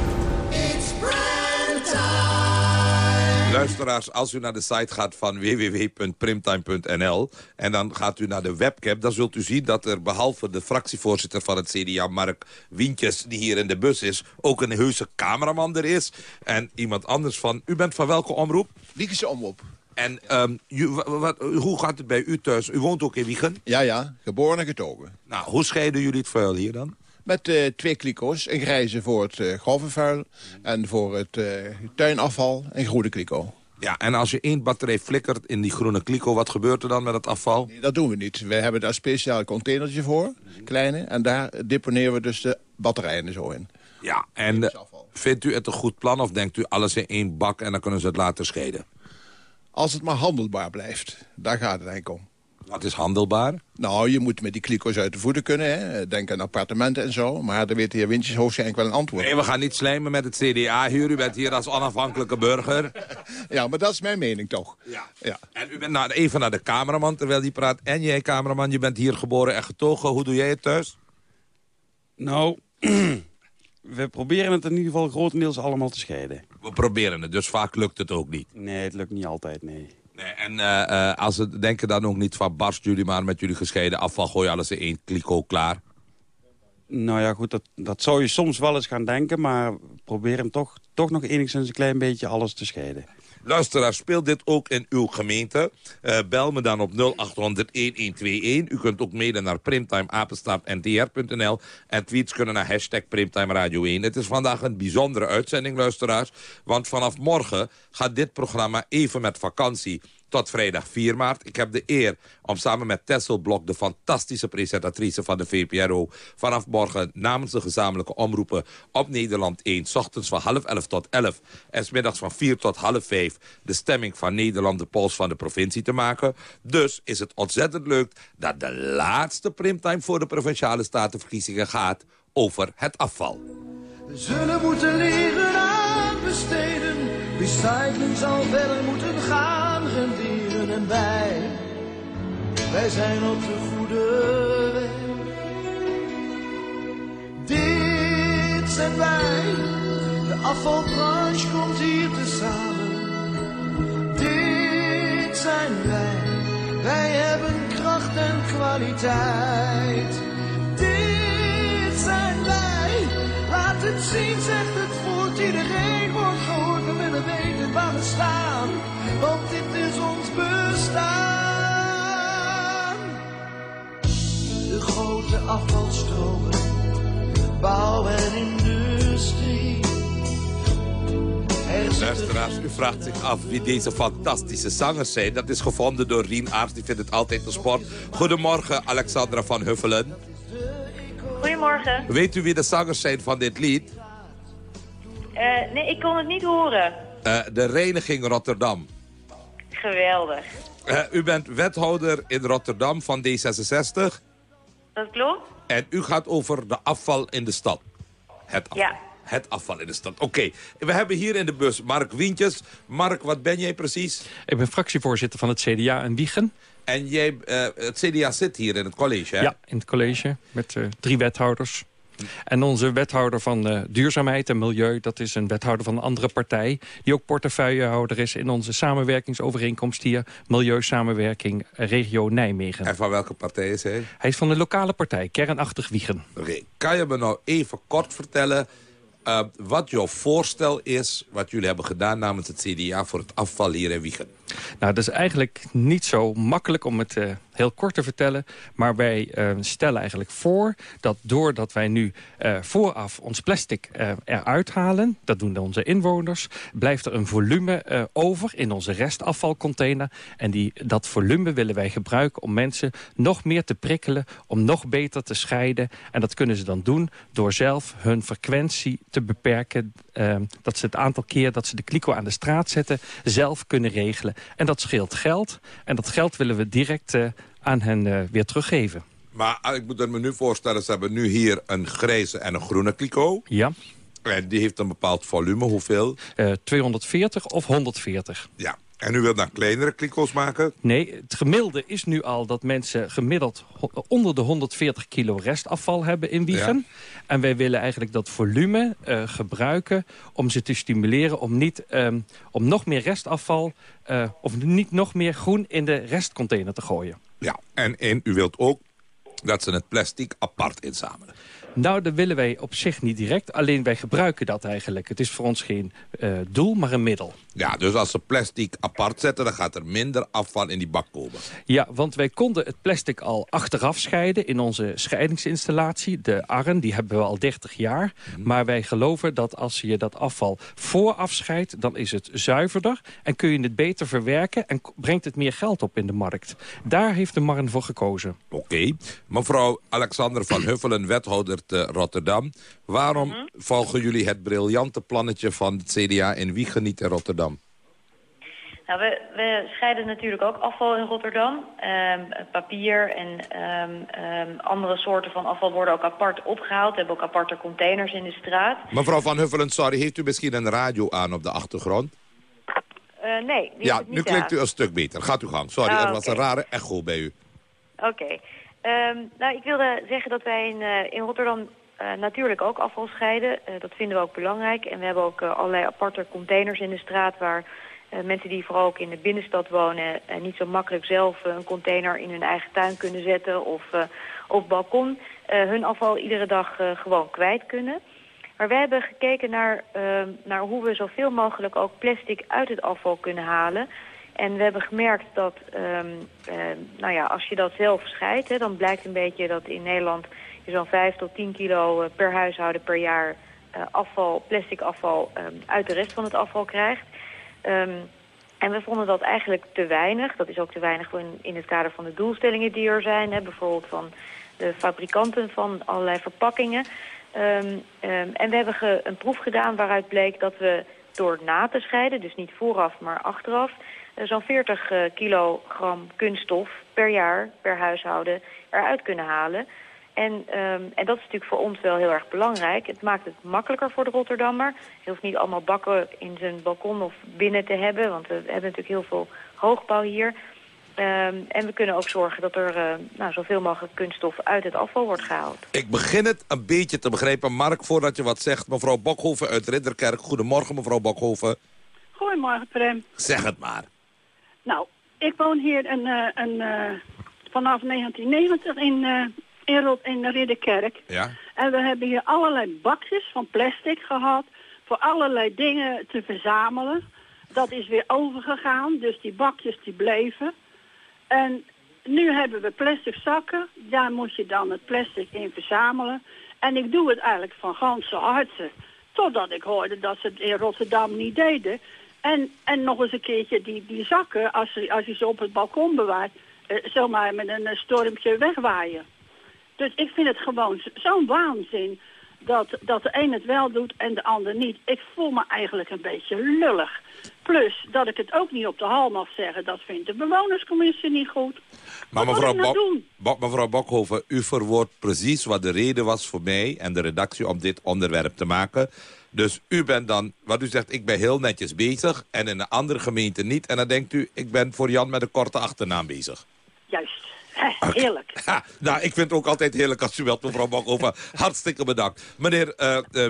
Luisteraars, als u naar de site gaat van www.primtime.nl... en dan gaat u naar de webcam, dan zult u zien dat er behalve de fractievoorzitter van het CDA... Mark Wientjes, die hier in de bus is, ook een heuse cameraman er is. En iemand anders van... U bent van welke omroep? Wiegense Omroep. En um, wat, hoe gaat het bij u thuis? U woont ook in Wiegen? Ja, ja. Geboren en getogen. Nou, hoe scheiden jullie het vuil hier dan? Met uh, twee kliko's. Een grijze voor het uh, grove en voor het uh, tuinafval een groene kliko. Ja, en als je één batterij flikkert in die groene kliko, wat gebeurt er dan met het afval? Nee, dat doen we niet. We hebben daar een speciaal containertje voor, kleine. En daar deponeren we dus de batterijen zo in. Ja, en vindt u het een goed plan of denkt u alles in één bak en dan kunnen ze het laten scheiden? Als het maar handelbaar blijft, daar gaat het eigenlijk om. Wat is handelbaar? Nou, je moet met die kliko's uit de voeten kunnen. Hè? Denk aan appartementen en zo. Maar daar weet de heer Wintjes hoogstwaarschijnlijk wel een antwoord Nee, we gaan niet slijmen met het CDA hier. U bent hier als onafhankelijke burger. ja, maar dat is mijn mening toch. Ja. ja. En u bent nou even naar de cameraman terwijl die praat. En jij, cameraman, je bent hier geboren en getogen. Hoe doe jij het thuis? Nou, we proberen het in ieder geval grotendeels allemaal te scheiden. We proberen het, dus vaak lukt het ook niet? Nee, het lukt niet altijd, nee. En uh, uh, als ze denken dan ook niet van barst jullie maar met jullie gescheiden afval, gooi alles in één kliko klaar? Nou ja, goed, dat, dat zou je soms wel eens gaan denken, maar we proberen toch, toch nog enigszins een klein beetje alles te scheiden. Luisteraar, speel dit ook in uw gemeente. Uh, bel me dan op 0800-1121. U kunt ook mailen naar primtimeapenstaartntr.nl. En tweets kunnen naar hashtag Primtime Radio 1. Het is vandaag een bijzondere uitzending, luisteraars. Want vanaf morgen gaat dit programma even met vakantie tot vrijdag 4 maart. Ik heb de eer om samen met Tessel Blok, de fantastische presentatrice van de VPRO... vanaf morgen namens de gezamenlijke omroepen op Nederland 1... S ochtends van half 11 tot 11 en s middags van 4 tot half 5... de stemming van Nederland, de pols van de provincie te maken. Dus is het ontzettend leuk dat de laatste primtime voor de Provinciale Statenverkiezingen gaat over het afval. We zullen moeten leren aan besteden. Recycling zal verder moeten gaan renderen en wij, wij zijn op de goede weg. Dit zijn wij, de afvalbranche komt hier te samen. Dit zijn wij, wij hebben kracht en kwaliteit. Dit zijn wij, laat het zien, zegt het voort, iedereen wordt gehoord. We willen weten waar we staan, want dit is ons bestaan. De grote afvalstromen, bouw en industrie. Er Luisteraars, u vraagt zich af wie deze fantastische zangers zijn. Dat is gevonden door Rien Aert, die vindt het altijd een sport. Goedemorgen, Alexandra van Huffelen. Goedemorgen. Weet u wie de zangers zijn van dit lied? Eh, nee, ik kon het niet horen. Eh, de Reiniging Rotterdam. Geweldig. Eh, u bent wethouder in Rotterdam van D66. Dat klopt? En u gaat over de afval in de stad. Het afval. Ja. Het afval in de stad. Oké, we hebben hier in de bus Mark Wientjes. Mark, wat ben jij precies? Ik ben fractievoorzitter van het CDA in Wiegen. En jij, eh, het CDA zit hier in het college, hè? Ja, in het college met eh, drie wethouders. En onze wethouder van eh, duurzaamheid en milieu... dat is een wethouder van een andere partij... die ook portefeuillehouder is in onze samenwerkingsovereenkomst hier... Milieusamenwerking Regio Nijmegen. En van welke partij is hij? Hij is van de lokale partij, kernachtig Wiegen. Oké, kan je me nou even kort vertellen... eh, wat jouw voorstel is, wat jullie hebben gedaan namens het CDA... voor het afval hier in Wiegen? Nou, dat is eigenlijk niet zo makkelijk om het eh, heel kort te vertellen. Maar wij eh, stellen eigenlijk voor dat doordat wij nu eh, vooraf ons plastic eh, eruit halen... dat doen onze inwoners, blijft er een volume eh, over in onze restafvalcontainer. En die, dat volume willen wij gebruiken om mensen nog meer te prikkelen... om nog beter te scheiden. En dat kunnen ze dan doen door zelf hun frequentie te beperken. Eh, dat ze het aantal keer dat ze de kliko aan de straat zetten zelf kunnen regelen. En dat scheelt geld. En dat geld willen we direct eh, aan hen eh, weer teruggeven. Maar ah, ik moet me nu voorstellen, ze hebben nu hier een grijze en een groene kliko. Ja. En die heeft een bepaald volume, hoeveel? Eh, 240 of 140. Ja. En u wilt dan kleinere kliko's maken? Nee, het gemiddelde is nu al dat mensen gemiddeld onder de 140 kilo restafval hebben in Wiegen. En wij willen eigenlijk dat volume eh, gebruiken om ze te stimuleren om, niet, ehm, om nog meer restafval eh, of niet nog meer groen in de restcontainer te gooien. Ja, en, en u wilt ook dat ze het plastic apart inzamelen. Nou, dat willen wij op zich niet direct. Alleen wij gebruiken dat eigenlijk. Het is voor ons geen eh, doel, maar een middel. Ja, dus als ze plastic apart zetten, dan gaat er minder afval in die bak komen. Ja, want wij konden het plastic al achteraf scheiden in onze scheidingsinstallatie. De ARN, die hebben we al 30 jaar. Maar wij geloven dat als je dat afval vooraf scheidt... dan is het zuiverder en kun je het beter verwerken... en brengt het meer geld op in de markt. Daar heeft de MARN voor gekozen. Oké. Mevrouw Alexander van Huffelen, wethouder te Rotterdam. Waarom volgen jullie het briljante plannetje van het CDA in Wiegen niet in Rotterdam? Nou, we, we scheiden natuurlijk ook afval in Rotterdam. Ehm, papier en ehm, ehm, andere soorten van afval worden ook apart opgehaald. We hebben ook aparte containers in de straat. Mevrouw van Huffelen, sorry, heeft u misschien een radio aan op de achtergrond? Eh, nee, die ja, nu klinkt u een stuk beter. Gaat u gang. Sorry, Ah, er was een rare echo bij u. Oké. Ehm, nou, ik wilde zeggen dat wij in, eh, in Rotterdam eh, natuurlijk ook afval scheiden. Eh, dat vinden we ook belangrijk. En we hebben ook allerlei aparte containers in de straat... waar mensen die vooral ook in de binnenstad wonen... niet zo makkelijk zelf een container in hun eigen tuin kunnen zetten... of op balkon hun afval iedere dag gewoon kwijt kunnen. Maar wij hebben gekeken naar, ehm, naar hoe we zoveel mogelijk ook plastic uit het afval kunnen halen. En we hebben gemerkt dat, ehm, ehm, nou ja, als je dat zelf scheidt, hè, dan blijkt een beetje dat in Nederland je zo'n 5 tot 10 kilo eh, per huishouden per jaar eh, afval, plastic afval ehm, uit de rest van het afval krijgt. En we vonden dat eigenlijk te weinig. Dat is ook te weinig in, in het kader van de doelstellingen die er zijn. Hè, bijvoorbeeld van de fabrikanten van allerlei verpakkingen. En we hebben een proef gedaan waaruit bleek dat we door na te scheiden, dus niet vooraf maar achteraf, zo'n 40 eh, kilogram kunststof per jaar, per huishouden, eruit kunnen halen. En, ehm, en dat is natuurlijk voor ons wel heel erg belangrijk. Het maakt het makkelijker voor de Rotterdammer. Je hoeft niet allemaal bakken in zijn balkon of binnen te hebben, want we hebben natuurlijk heel veel hoogbouw hier. Ehm, en we kunnen ook zorgen dat er eh, nou, zoveel mogelijk kunststof uit het afval wordt gehaald. Ik begin het een beetje te begrijpen. Mark, voordat je wat zegt, mevrouw Bokhoven uit Ridderkerk. Goedemorgen, mevrouw Bokhoven. Goedemorgen, Prem. Zeg het maar. Nou, ik woon hier een, eh, een, eh, vanaf 1990 in, in, Rot in Ridderkerk. Ja? En we hebben hier allerlei bakjes van plastic gehad voor allerlei dingen te verzamelen. Dat is weer overgegaan, dus die bakjes die bleven. En nu hebben we plastic zakken, daar moet je dan het plastic in verzamelen. En ik doe het eigenlijk van ganse harte. Totdat ik hoorde dat ze het in Rotterdam niet deden. En, en nog eens een keertje die, die zakken, als als je ze op het balkon bewaart, eh, zomaar met een eh, stormpje wegwaaien. Dus ik vind het gewoon zo'n waanzin dat, dat de een het wel doet en de ander niet. Ik voel me eigenlijk een beetje lullig. Plus dat ik het ook niet op de hal mag zeggen, dat vindt de bewonerscommissie niet goed. Maar Wat mevrouw, nou Bok- doen? Bok- mevrouw Bokhoven, u verwoordt precies wat de reden was voor mij en de redactie om dit onderwerp te maken. Dus u bent dan, wat u zegt, ik ben heel netjes bezig en in een andere gemeente niet. En dan denkt u, ik ben voor Jan met een korte achternaam bezig. Juist. Heerlijk. Nou, ik vind het ook altijd heerlijk als u wilt, mevrouw Bokhoven. Hartstikke bedankt. Meneer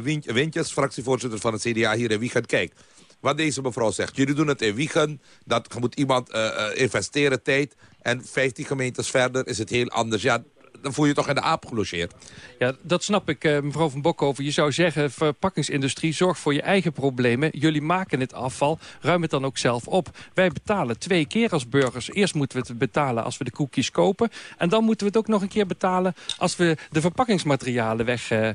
Wien- Wintjes, fractievoorzitter van het CDA hier in Wiegen. Kijk, wat deze mevrouw zegt. Jullie doen het in Wiegen. Dat moet iemand eh, investeren tijd. En 15 gemeentes verder is het heel anders. Ja, dan voel je toch in de aap gelogeerd. Ja, dat snap ik, eh, mevrouw van Bokhoven. Je zou zeggen, verpakkingsindustrie, zorg voor je eigen problemen. Jullie maken het afval, ruim het dan ook zelf op. Wij betalen twee keer als burgers. Eerst moeten we het betalen als we de koekjes kopen. En dan moeten we het ook nog een keer betalen... als we de verpakkingsmaterialen weg eh, eh,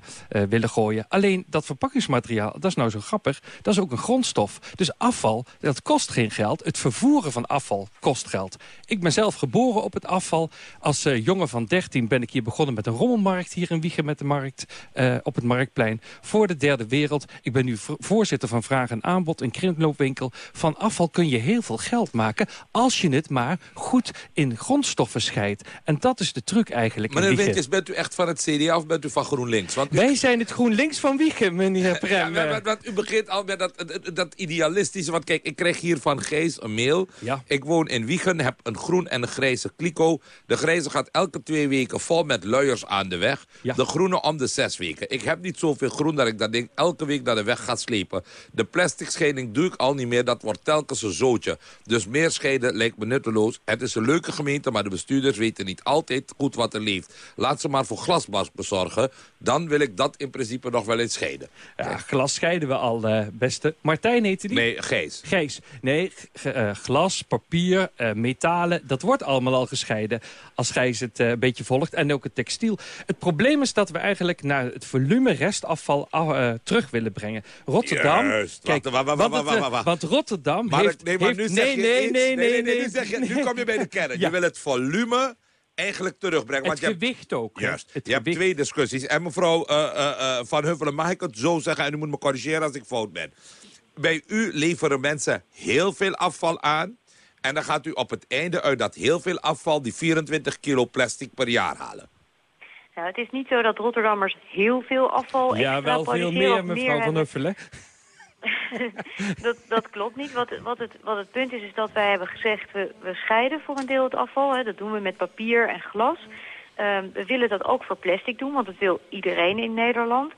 willen gooien. Alleen dat verpakkingsmateriaal, dat is nou zo grappig... dat is ook een grondstof. Dus afval, dat kost geen geld. Het vervoeren van afval kost geld. Ik ben zelf geboren op het afval. Als jongen van 13 ben ik hier begonnen met een rommelmarkt... hier in Wiegen met de markt eh, op het Marktplein. Voor de derde wereld. Ik ben nu vo- voorzitter van Vraag en Aanbod, een kringloopwinkel. Van afval kun je heel veel geld maken... als je het maar goed in grondstoffen scheidt. En dat is de truc eigenlijk Meneer. Wintjes, bent u echt van het CDA of bent u van GroenLinks? Want u- Wij zijn het GroenLinks van Wiegen, meneer Ja, Prem. maar- maar- maar u begint al met dat, dat, dat idealistische. Want kijk, ik kreeg hier van Gees een mail. Ik woon in Wiegen, heb een groen en een grijze kliko. De grijze gaat elke twee weken vol met luiers aan de weg. De groene om de zes weken. Ik heb niet zoveel groen dat ik dat ding elke week naar de weg ga slepen. De plastic scheiding doe ik al niet meer. Dat wordt telkens een zootje. Dus meer scheiden lijkt me nutteloos. Het is een leuke gemeente, maar de bestuurders weten niet altijd goed wat er leeft. Laat ze maar voor glasbas bezorgen. Dan wil ik dat in principe nog wel eens scheiden. Ja, glas scheiden we al, eh, beste. Martijn heette die? Nee, Gijs. Gijs. Nee, eh, glas, papier, eh, metalen, dat wordt allemaal al gescheiden. Als Gijs het een beetje volgt. En ook het textiel. Het probleem is dat we eigenlijk naar het volume restafval af- eh, terug willen brengen. Rotterdam... Juist. Kijk, Wacht, wacht, wacht, want het, eh. Want Rotterdam Maar heeft... nee, maar heeft- nu zeg nee, je nee, iets- nee, nee, nee, nu, zeg je, nu nee. kom je bij de kern. Ja. Je wil het volume eigenlijk terugbrengen. Het want je hebt- gewicht ook. Juist. Het je hebt twee discussies. En mevrouw eh, eh, Van Huffelen, mag ik het zo zeggen? En u moet me corrigeren als ik fout ben. Bij u leveren mensen heel veel afval aan. En dan gaat u op het einde uit dat heel veel afval... die 24 kilo plastic per jaar halen. Nou, het is niet zo dat Rotterdammers heel veel afval Ja, wel veel meer, mevrouw Van hebben. Huffelen. dat, dat klopt niet. Wat, wat, het, wat het punt is, is dat wij hebben gezegd... we, we scheiden voor een deel het afval. Hè. Dat doen we met papier en glas. Ehm, we willen dat ook voor plastic doen, want dat wil iedereen in Nederland.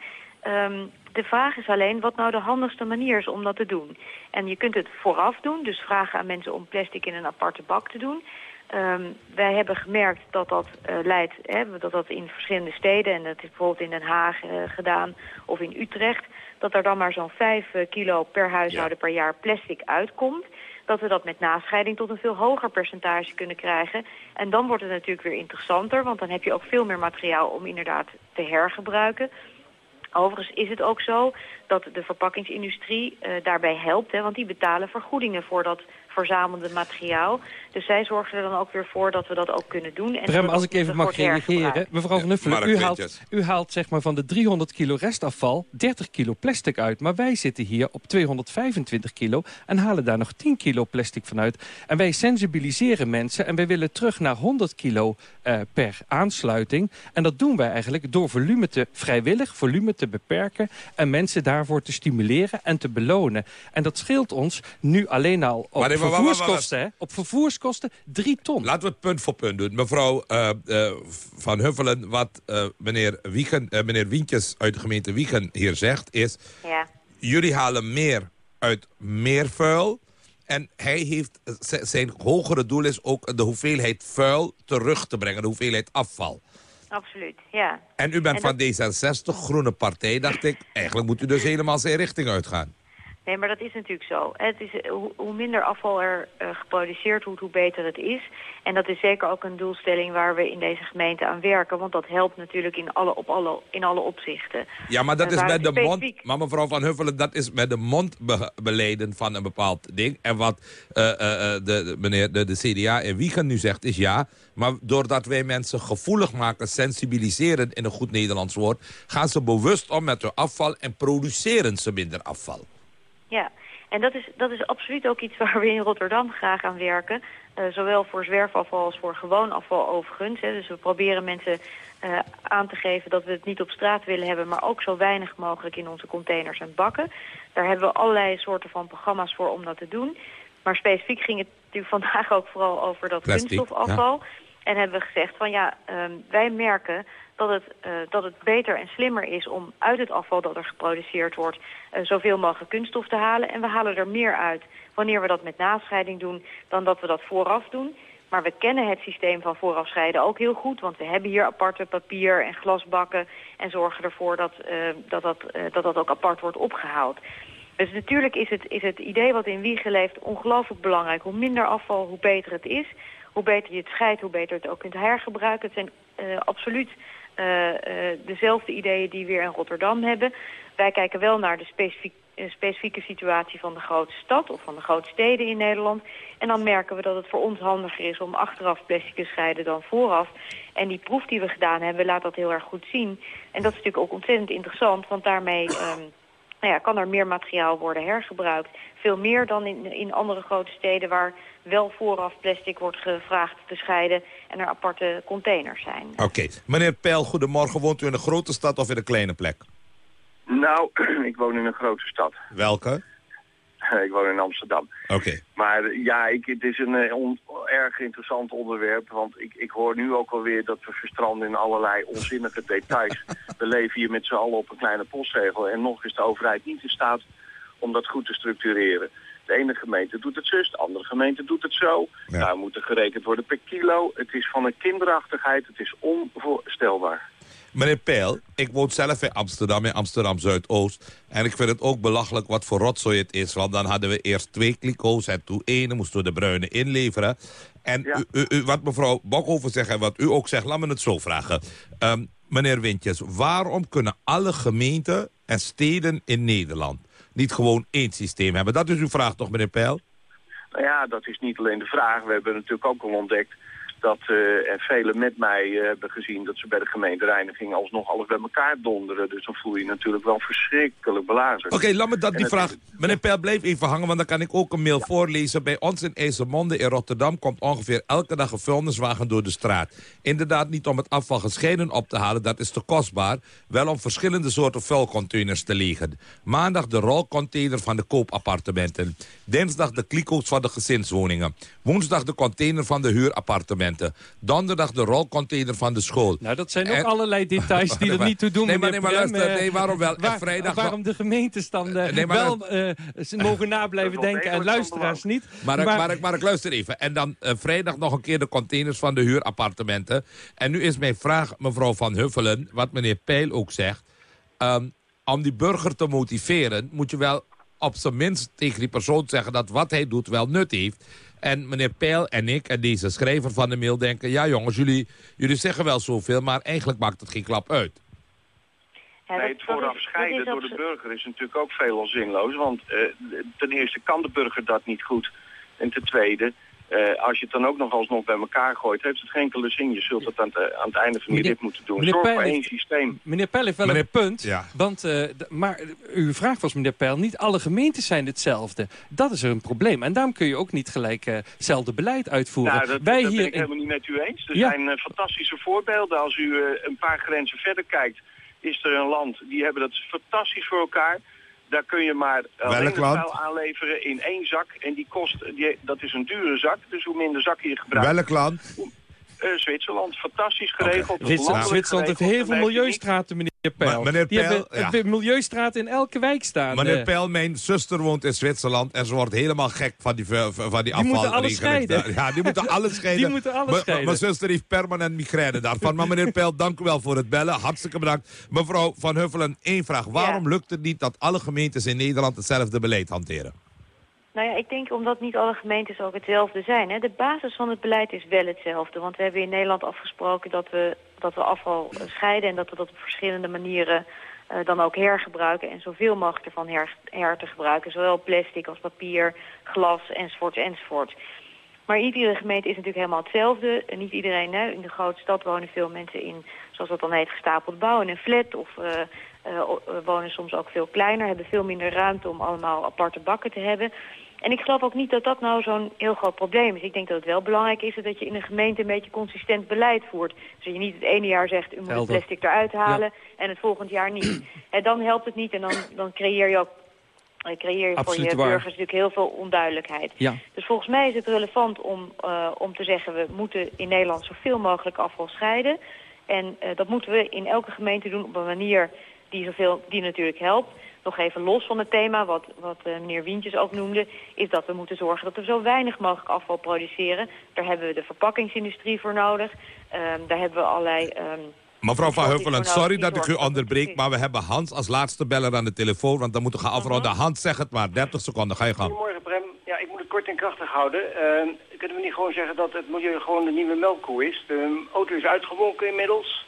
Ehm, de vraag is alleen wat nou de handigste manier is om dat te doen. En je kunt het vooraf doen, dus vragen aan mensen om plastic in een aparte bak te doen. Ehm, wij hebben gemerkt dat dat eh, leidt, hè, dat dat in verschillende steden... en dat is bijvoorbeeld in Den Haag eh, gedaan of in Utrecht... dat er dan maar zo'n 5 kilo per huishouden per jaar plastic uitkomt dat we dat met nascheiding tot een veel hoger percentage kunnen krijgen. En dan wordt het natuurlijk weer interessanter, want dan heb je ook veel meer materiaal om inderdaad te hergebruiken. Overigens is het ook zo dat de verpakkingsindustrie uh, daarbij helpt, hè, want die betalen vergoedingen voor dat verzamelde materiaal. Dus zij zorgen er dan ook weer voor dat we dat ook kunnen doen. En Rem, als ik even mag reageren. Mevrouw Van Nuffelen, u haalt, u haalt zeg maar van de 300 kilo restafval 30 kilo plastic uit. Maar wij zitten hier op 225 kilo en halen daar nog 10 kilo plastic vanuit. En wij sensibiliseren mensen en wij willen terug naar 100 kilo uh, per aansluiting. En dat doen wij eigenlijk door volume te, vrijwillig volume te beperken... en mensen daarvoor te stimuleren en te belonen. En dat scheelt ons nu alleen al op vervoerskosten, hè? Op vervoerskosten drie ton. Laten we het punt voor punt doen. Mevrouw uh, uh, Van Huffelen, wat uh, meneer, Wiegen, meneer Wientjes uit de gemeente Wiegen hier zegt... is, ja. jullie halen meer uit meer vuil... En hij heeft, zijn hogere doel is ook de hoeveelheid vuil terug te brengen. De hoeveelheid afval. Absoluut, ja. En u bent en van D66, Groene Partij, dacht ik. Eigenlijk moet u dus helemaal zijn richting uitgaan. Nee, maar dat is natuurlijk zo. Het is, eh, hoe, minder afval er uh, geproduceerd wordt, hoe beter het is. En dat is zeker ook een doelstelling waar we in deze gemeente aan werken. Want dat helpt natuurlijk in alle, op alle, in alle opzichten. Ja, maar dat Uh, is met de mond... Maar mevrouw Van Huffelen, dat is met de mond be- beleden van een bepaald ding. En wat eh, eh, eh, de, de, meneer, de, de CDA in Wiegen nu zegt is ja. Maar doordat wij mensen gevoelig maken, sensibiliseren in een goed Nederlands woord... gaan ze bewust om met hun afval en produceren ze minder afval. Ja, en dat is, dat is absoluut ook iets waar we in Rotterdam graag aan werken. Eh, zowel voor zwerfafval als voor gewoon afval overigens. Hè. Dus we proberen mensen eh, aan te geven dat we het niet op straat willen hebben... maar ook zo weinig mogelijk in onze containers en bakken. Daar hebben we allerlei soorten van programma's voor om dat te doen. Maar specifiek ging het natuurlijk vandaag ook vooral over dat Plastic, kunststofafval. En hebben we gezegd van ja, ehm, wij merken dat het, eh, dat het beter en slimmer is om uit het afval dat er geproduceerd wordt eh, zoveel mogelijk kunststof te halen. En we halen er meer uit wanneer we dat met nascheiding doen dan dat we dat vooraf doen. Maar we kennen het systeem van vooraf scheiden ook heel goed, want we hebben hier aparte papier en glasbakken en zorgen ervoor dat, eh, dat, dat, eh, dat dat ook apart wordt opgehaald. Dus natuurlijk is het, is het idee wat in Wiegen leeft ongelooflijk belangrijk. Hoe minder afval, hoe beter het is. Hoe beter je het scheidt, hoe beter het ook kunt hergebruiken. Het zijn eh, absoluut eh, eh, dezelfde ideeën die we weer in Rotterdam hebben. Wij kijken wel naar de specifiek, specifieke situatie van de grote stad of van de grote steden in Nederland. En dan merken we dat het voor ons handiger is om achteraf plastic te scheiden dan vooraf. En die proef die we gedaan hebben laat dat heel erg goed zien. En dat is natuurlijk ook ontzettend interessant, want daarmee... ehm, nou ja, kan er meer materiaal worden hergebruikt. Veel meer dan in, in andere grote steden waar wel vooraf plastic wordt gevraagd te scheiden en er aparte containers zijn. Oké. Meneer Peil, goedemorgen. Woont u in een grote stad of in een kleine plek? Nou, ik woon in een grote stad. Welke? ik woon in Amsterdam. Oké. Maar eh, ja, ik, het is een eh, on- erg interessant onderwerp. Want ik, ik hoor nu ook alweer dat we verstranden in allerlei onzinnige details. we leven hier met z'n allen op een kleine postzegel. En nog is de overheid niet in staat om dat goed te structureren. De ene gemeente doet het zus, de andere gemeente doet het zo. Nou moet er gerekend worden per kilo. Het is van een kinderachtigheid. Het is onvoorstelbaar. Meneer Peil, ik woon zelf in Amsterdam, in Amsterdam Zuidoost. En ik vind het ook belachelijk wat voor rotzooi het is. Want dan hadden we eerst twee kliko's en toen één. Dan moesten we de bruine inleveren. En u- wat mevrouw Bokhoven zegt en wat u ook zegt, laat me het zo vragen. Ehm, meneer Wintjes, waarom kunnen alle gemeenten en steden in Nederland... niet gewoon één systeem hebben? Dat is uw vraag toch, meneer Peil? Nou ja, dat is niet alleen de vraag. We hebben natuurlijk ook al ontdekt dat, eh, en velen met mij eh, hebben gezien... dat ze bij de gemeentereiniging alsnog alles bij elkaar donderen. Dus dan voel je je natuurlijk wel verschrikkelijk belazerd. Oké, laat me dat En die vraag... Meneer Peil, blijf even hangen, want dan kan ik ook een mail voorlezen. Bij ons in IJsselmonde in Rotterdam komt ongeveer elke dag een vuilniswagen door de straat. Inderdaad niet om het afval gescheiden op te halen, dat is te kostbaar. Wel om verschillende soorten vuilcontainers te legen. Maandag de rolcontainer van de koopappartementen. Dinsdag de kliko's van de gezinswoningen. Woensdag de container van de huurappartementen. Donderdag de rolcontainer van de school. Nou, dat zijn ook En- allerlei details die er niet toe doen, Nee, maar, nee, maar Prem. luister, Eh, nee, waarom wel? En vrijdag waarom de gemeentes dan nee, maar wel eh, ze mogen na blijven denken en luisteraars niet. Maar, ik- maar, ik- maar ik luister even. En dan eh, vrijdag nog een keer de containers van de huurappartementen. En nu is mijn vraag, mevrouw Van Huffelen, wat meneer Peil ook zegt. ehm, om die burger te motiveren, moet je wel op zijn minst tegen die persoon zeggen... dat wat hij doet wel nut heeft. En meneer Peil en ik en deze schrijver van de mail denken... ja jongens, jullie, jullie zeggen wel zoveel, maar eigenlijk maakt het geen klap uit. Ja, nee, dat- het vooraf scheiden door de burger is natuurlijk ook veelal zinloos. Want eh, ten eerste kan de burger dat niet goed. En ten tweede, eh, als je het dan ook nog alsnog bij elkaar gooit, heeft het geen enkele zin. Je zult het aan het, aan het einde van die Meneer- rit moeten doen. Zorg voor Peil één systeem. Meneer Peil heeft wel Meneer- een punt. Ja. Want, eh, d- maar uw vraag was, meneer Peil, niet alle gemeentes zijn hetzelfde. Dat is er een probleem. En daarom kun je ook niet gelijk eh, hetzelfde beleid uitvoeren. Nou, dat, Wij dat hier ben ik in- helemaal niet met u eens. Er Ja. zijn eh, fantastische voorbeelden. Als u eh, een paar grenzen verder kijkt, is er een land, die hebben dat fantastisch voor elkaar. Daar kun je maar eh, alleen vuil aanleveren in één zak. En die kost, die, dat is een dure zak. Dus hoe minder zakken je gebruikt. Welk land? Eh, Zwitserland, fantastisch geregeld. Zwitserland, heeft heel veel milieustraten, meneer Peil. Meneer Die hebben ja. hebben milieustraten in elke wijk staan. Meneer eh. Peil, mijn zuster woont in Zwitserland en ze wordt helemaal gek van die, van die, Die moeten alles scheiden. Ja, die moeten alles scheiden. Die moeten alles scheiden. Mijn zuster heeft permanent migraine daarvan. Maar meneer Peil, dank u wel voor het bellen. Hartstikke bedankt. Mevrouw Van Huffelen, één vraag. Waarom lukt het niet dat alle gemeentes in Nederland hetzelfde beleid hanteren? Nou ja, ik denk omdat niet alle gemeentes ook hetzelfde zijn. Hè. De basis van het beleid is wel hetzelfde. Want we hebben in Nederland afgesproken dat we, dat we afval eh, scheiden... en dat we dat op verschillende manieren eh, dan ook hergebruiken... en zoveel mogelijk ervan her, her te gebruiken. Zowel plastic als papier, glas, enzovoort, enzovoort. Maar iedere gemeente is natuurlijk helemaal hetzelfde. Niet iedereen, hè. in de grote stad wonen veel mensen in, zoals dat dan heet, gestapeld bouw in een flat. Of eh, wonen soms ook veel kleiner, hebben veel minder ruimte om allemaal aparte bakken te hebben. En ik geloof ook niet dat dat nou zo'n heel groot probleem is. Ik denk dat het wel belangrijk is dat je in een gemeente een beetje consistent beleid voert. Dus dat je niet het ene jaar zegt, u moet het plastic eruit halen en het volgend jaar niet. En dan helpt het niet en dan, dan creëer je ook creëer je Absoluut voor je waar. burgers natuurlijk heel veel onduidelijkheid. Ja. Dus volgens mij is het relevant om, eh, om te zeggen... we moeten in Nederland zoveel mogelijk afval scheiden. En eh, dat moeten we in elke gemeente doen op een manier die, zoveel, die natuurlijk helpt. Nog even los van het thema, wat, wat eh, meneer Wientjes ook noemde... is dat we moeten zorgen dat we zo weinig mogelijk afval produceren. Daar hebben we de verpakkingsindustrie voor nodig. Ehm, daar hebben we allerlei... ehm, Mevrouw Van nou sorry dat ik u onderbreek, maar we hebben Hans als laatste beller aan de telefoon, want dan moeten we gaan afronden. Hans, zeg het maar, 30 seconden, ga je gang. Goedemorgen, Prem. Ja, ik moet het kort en krachtig houden. Eh, kunnen we niet gewoon zeggen dat het milieu gewoon de nieuwe melkkoe is? De auto is uitgewonken inmiddels.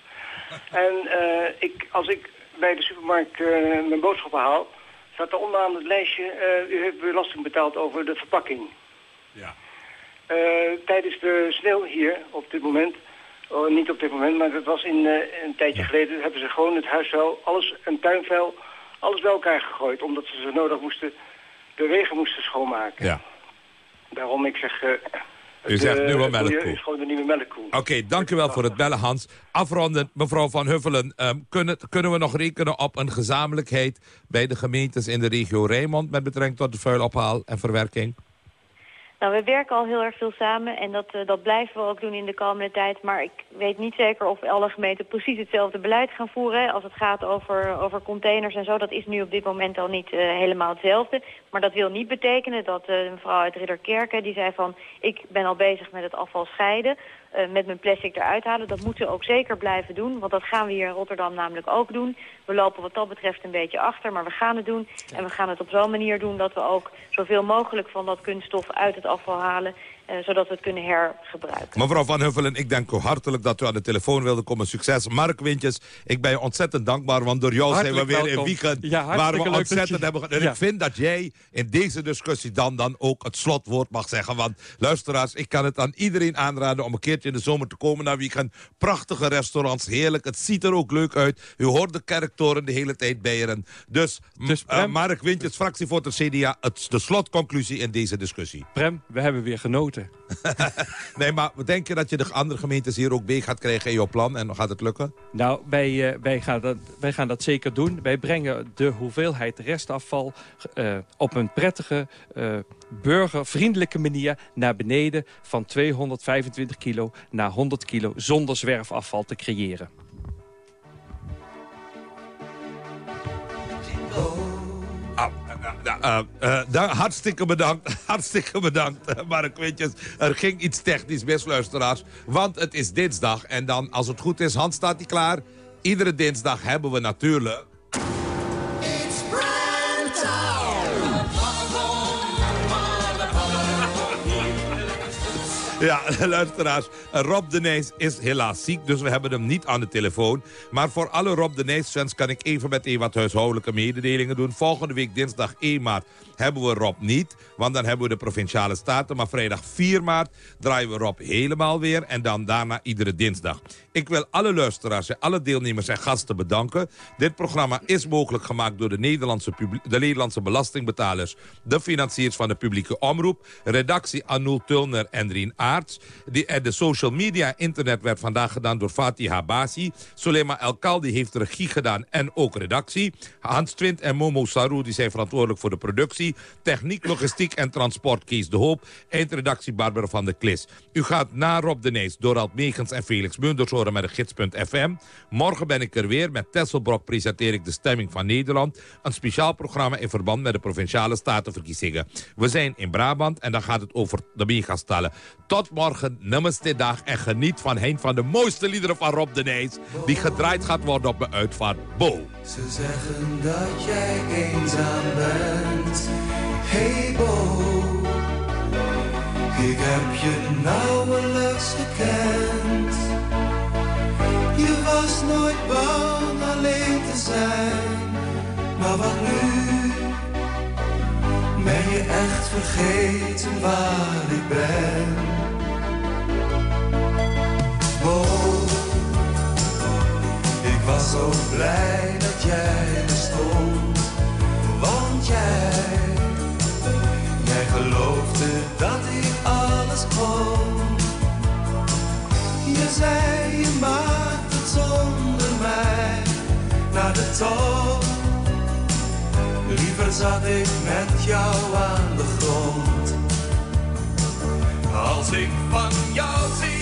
En eh, ik, als ik bij de supermarkt eh, mijn boodschappen haal, staat er onderaan het lijstje, eh, u heeft belasting betaald over de verpakking. Ja. Eh, tijdens de sneeuw hier op dit moment, oh, niet op dit moment, maar dat was in, een tijdje geleden, hebben ze gewoon het huisvuil, alles, een tuinvuil, alles bij elkaar gegooid. Omdat ze zo nodig moesten, de wegen moesten schoonmaken. Ja. Daarom ik zeg, U zegt nieuwe het milieu melkkoe. is gewoon de nieuwe melkkoe. Oké, dank u wel voor het bellen, Hans. Afronden, mevrouw Van Huffelen. ehm, kunnen, kunnen we nog rekenen op een gezamenlijkheid bij de gemeentes in de regio Rijnmond... met betrekking tot de vuilophaal en verwerking? Nou, we werken al heel erg veel samen en dat, eh, dat blijven we ook doen in de komende tijd. Maar ik weet niet zeker of alle gemeenten precies hetzelfde beleid gaan voeren. Als het gaat over, over containers en zo, dat is nu op dit moment al niet eh, helemaal hetzelfde. Maar dat wil niet betekenen dat eh, een mevrouw uit Ridderkerken, die zei van... ik ben al bezig met het afval scheiden, met mijn plastic eruit halen. Dat moeten we ook zeker blijven doen, want dat gaan we hier in Rotterdam namelijk ook doen. We lopen wat dat betreft een beetje achter, maar we gaan het doen. En we gaan het op zo'n manier doen dat we ook zoveel mogelijk van dat kunststof uit het afval halen... eh, zodat we het kunnen hergebruiken. Mevrouw Van Huffelen, ik dank u hartelijk dat u aan de telefoon wilde komen. Succes. Mark Wintjes, ik ben je ontzettend dankbaar, want door jou Hartelijk zijn we weer welkom. in weekend. Ja, hartstikke waar we ontzettend je- hebben... En Ja. ik vind dat jij in deze discussie dan, dan ook het slotwoord mag zeggen. Want luisteraars, ik kan het aan iedereen aanraden om een keertje in de zomer te komen naar weekend. Prachtige restaurants, heerlijk. Het ziet er ook leuk uit. U hoort de kerktoren de hele tijd bijeren. Dus, Dus, m- eh, Mark Wintjes, fractievoorzitter CDA, het, de slotconclusie in deze discussie. Prem, we hebben weer genoten. nee, maar denk je dat je de andere gemeentes hier ook mee gaat krijgen in jouw plan? En gaat het lukken? Nou, wij, uh, wij, gaan dat, wij gaan dat zeker doen. Wij brengen de hoeveelheid restafval uh, op een prettige, uh, burgervriendelijke manier naar beneden... van 225 kilo naar 100 kilo zonder zwerfafval te creëren. Uh, uh, uh, hartstikke bedankt, hartstikke bedankt. Ik weet je, er ging iets technisch mis, luisteraars. Want het is dinsdag en dan, als het goed is, Hans staat hij klaar. Iedere dinsdag hebben we natuurlijk... Ja, luisteraars. Rob de Nijs is helaas ziek, dus we hebben hem niet aan de telefoon. Maar voor alle Rob de Nijs-fans kan ik even meteen wat huishoudelijke mededelingen doen. Volgende week dinsdag 1 maart hebben we Rob niet, want dan hebben we de Provinciale Staten. Maar vrijdag 4 maart draaien we Rob helemaal weer en dan daarna iedere dinsdag. Ik wil alle luisteraars en alle deelnemers en gasten bedanken. Dit programma is mogelijk gemaakt door de Nederlandse, de Nederlandse belastingbetalers... de financiers van de publieke omroep... redactie Anul Tulner en Rien Aarts. De, de social media internet werd vandaag gedaan door Fatih Habasi. Solema El Kaldi heeft regie gedaan en ook redactie. Hans Twint en Momo Saru die zijn verantwoordelijk voor de productie. Techniek, logistiek en transport Kees de Hoop. Eindredactie Barbara van der Klis. U gaat naar Rob de Nees, Dorald Megens en Felix Munders horen met de gids.fm. Morgen ben ik er weer. Met Tesselbrok presenteer ik de stemming van Nederland. Een speciaal programma in verband met de Provinciale Statenverkiezingen. We zijn in Brabant en dan gaat het over de megastallen. Tot morgen, namaste dag en geniet van een van de mooiste liederen van Rob de Nees... die gedraaid gaat worden op mijn uitvaart Bo. Ze zeggen dat jij eenzaam bent. Hey Bo, ik heb je nauwelijks gekend. Je was nooit bang alleen te zijn, maar wat nu? Ben je echt vergeten waar ik ben? Bo, ik was zo blij dat jij bestond, want jij, jij geloofde dat ik alles kon. Je zei je maakt het zonder mij naar de top. Liever zat ik met jou aan de grond. Als ik van jou zie,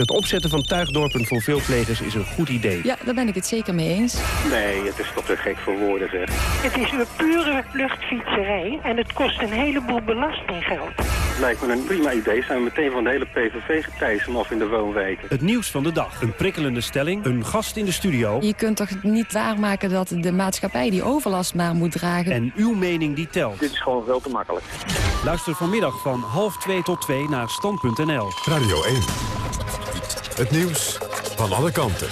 Het opzetten van tuigdorpen voor veelplegers is een goed idee. Ja, daar ben ik het zeker mee eens. Nee, het is toch te gek voor woorden, zeg. Het is een pure luchtfietserij en het kost een heleboel belastinggeld. Lijkt me een prima idee. Zijn we meteen van de hele PVV getijzen of in de woonwijken. Het nieuws van de dag. Een prikkelende stelling. Een gast in de studio. Je kunt toch niet waarmaken dat de maatschappij die overlast maar moet dragen. En uw mening die telt. Dit is gewoon veel te makkelijk. Luister vanmiddag van half 2 tot 2 naar stand.nl. Radio 1. Het nieuws van alle kanten.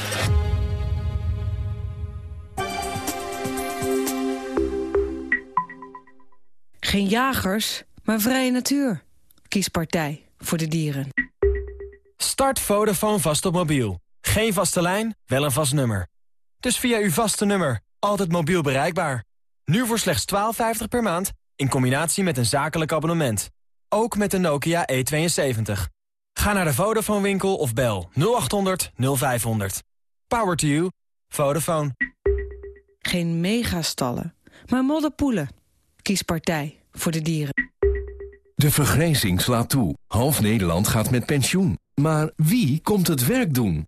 Geen jagers, maar vrije natuur. Kies partij voor de dieren. Start Vodafone vast op mobiel. Geen vaste lijn, wel een vast nummer. Dus via uw vaste nummer, altijd mobiel bereikbaar. Nu voor slechts 12,50 per maand, in combinatie met een zakelijk abonnement. Ook met de Nokia E72. Ga naar de Vodafone winkel of bel 0800 0500. Power to you. Vodafone. Geen megastallen, maar modderpoelen. Kies partij voor de dieren. De vergrijzing slaat toe. Half Nederland gaat met pensioen. Maar wie komt het werk doen?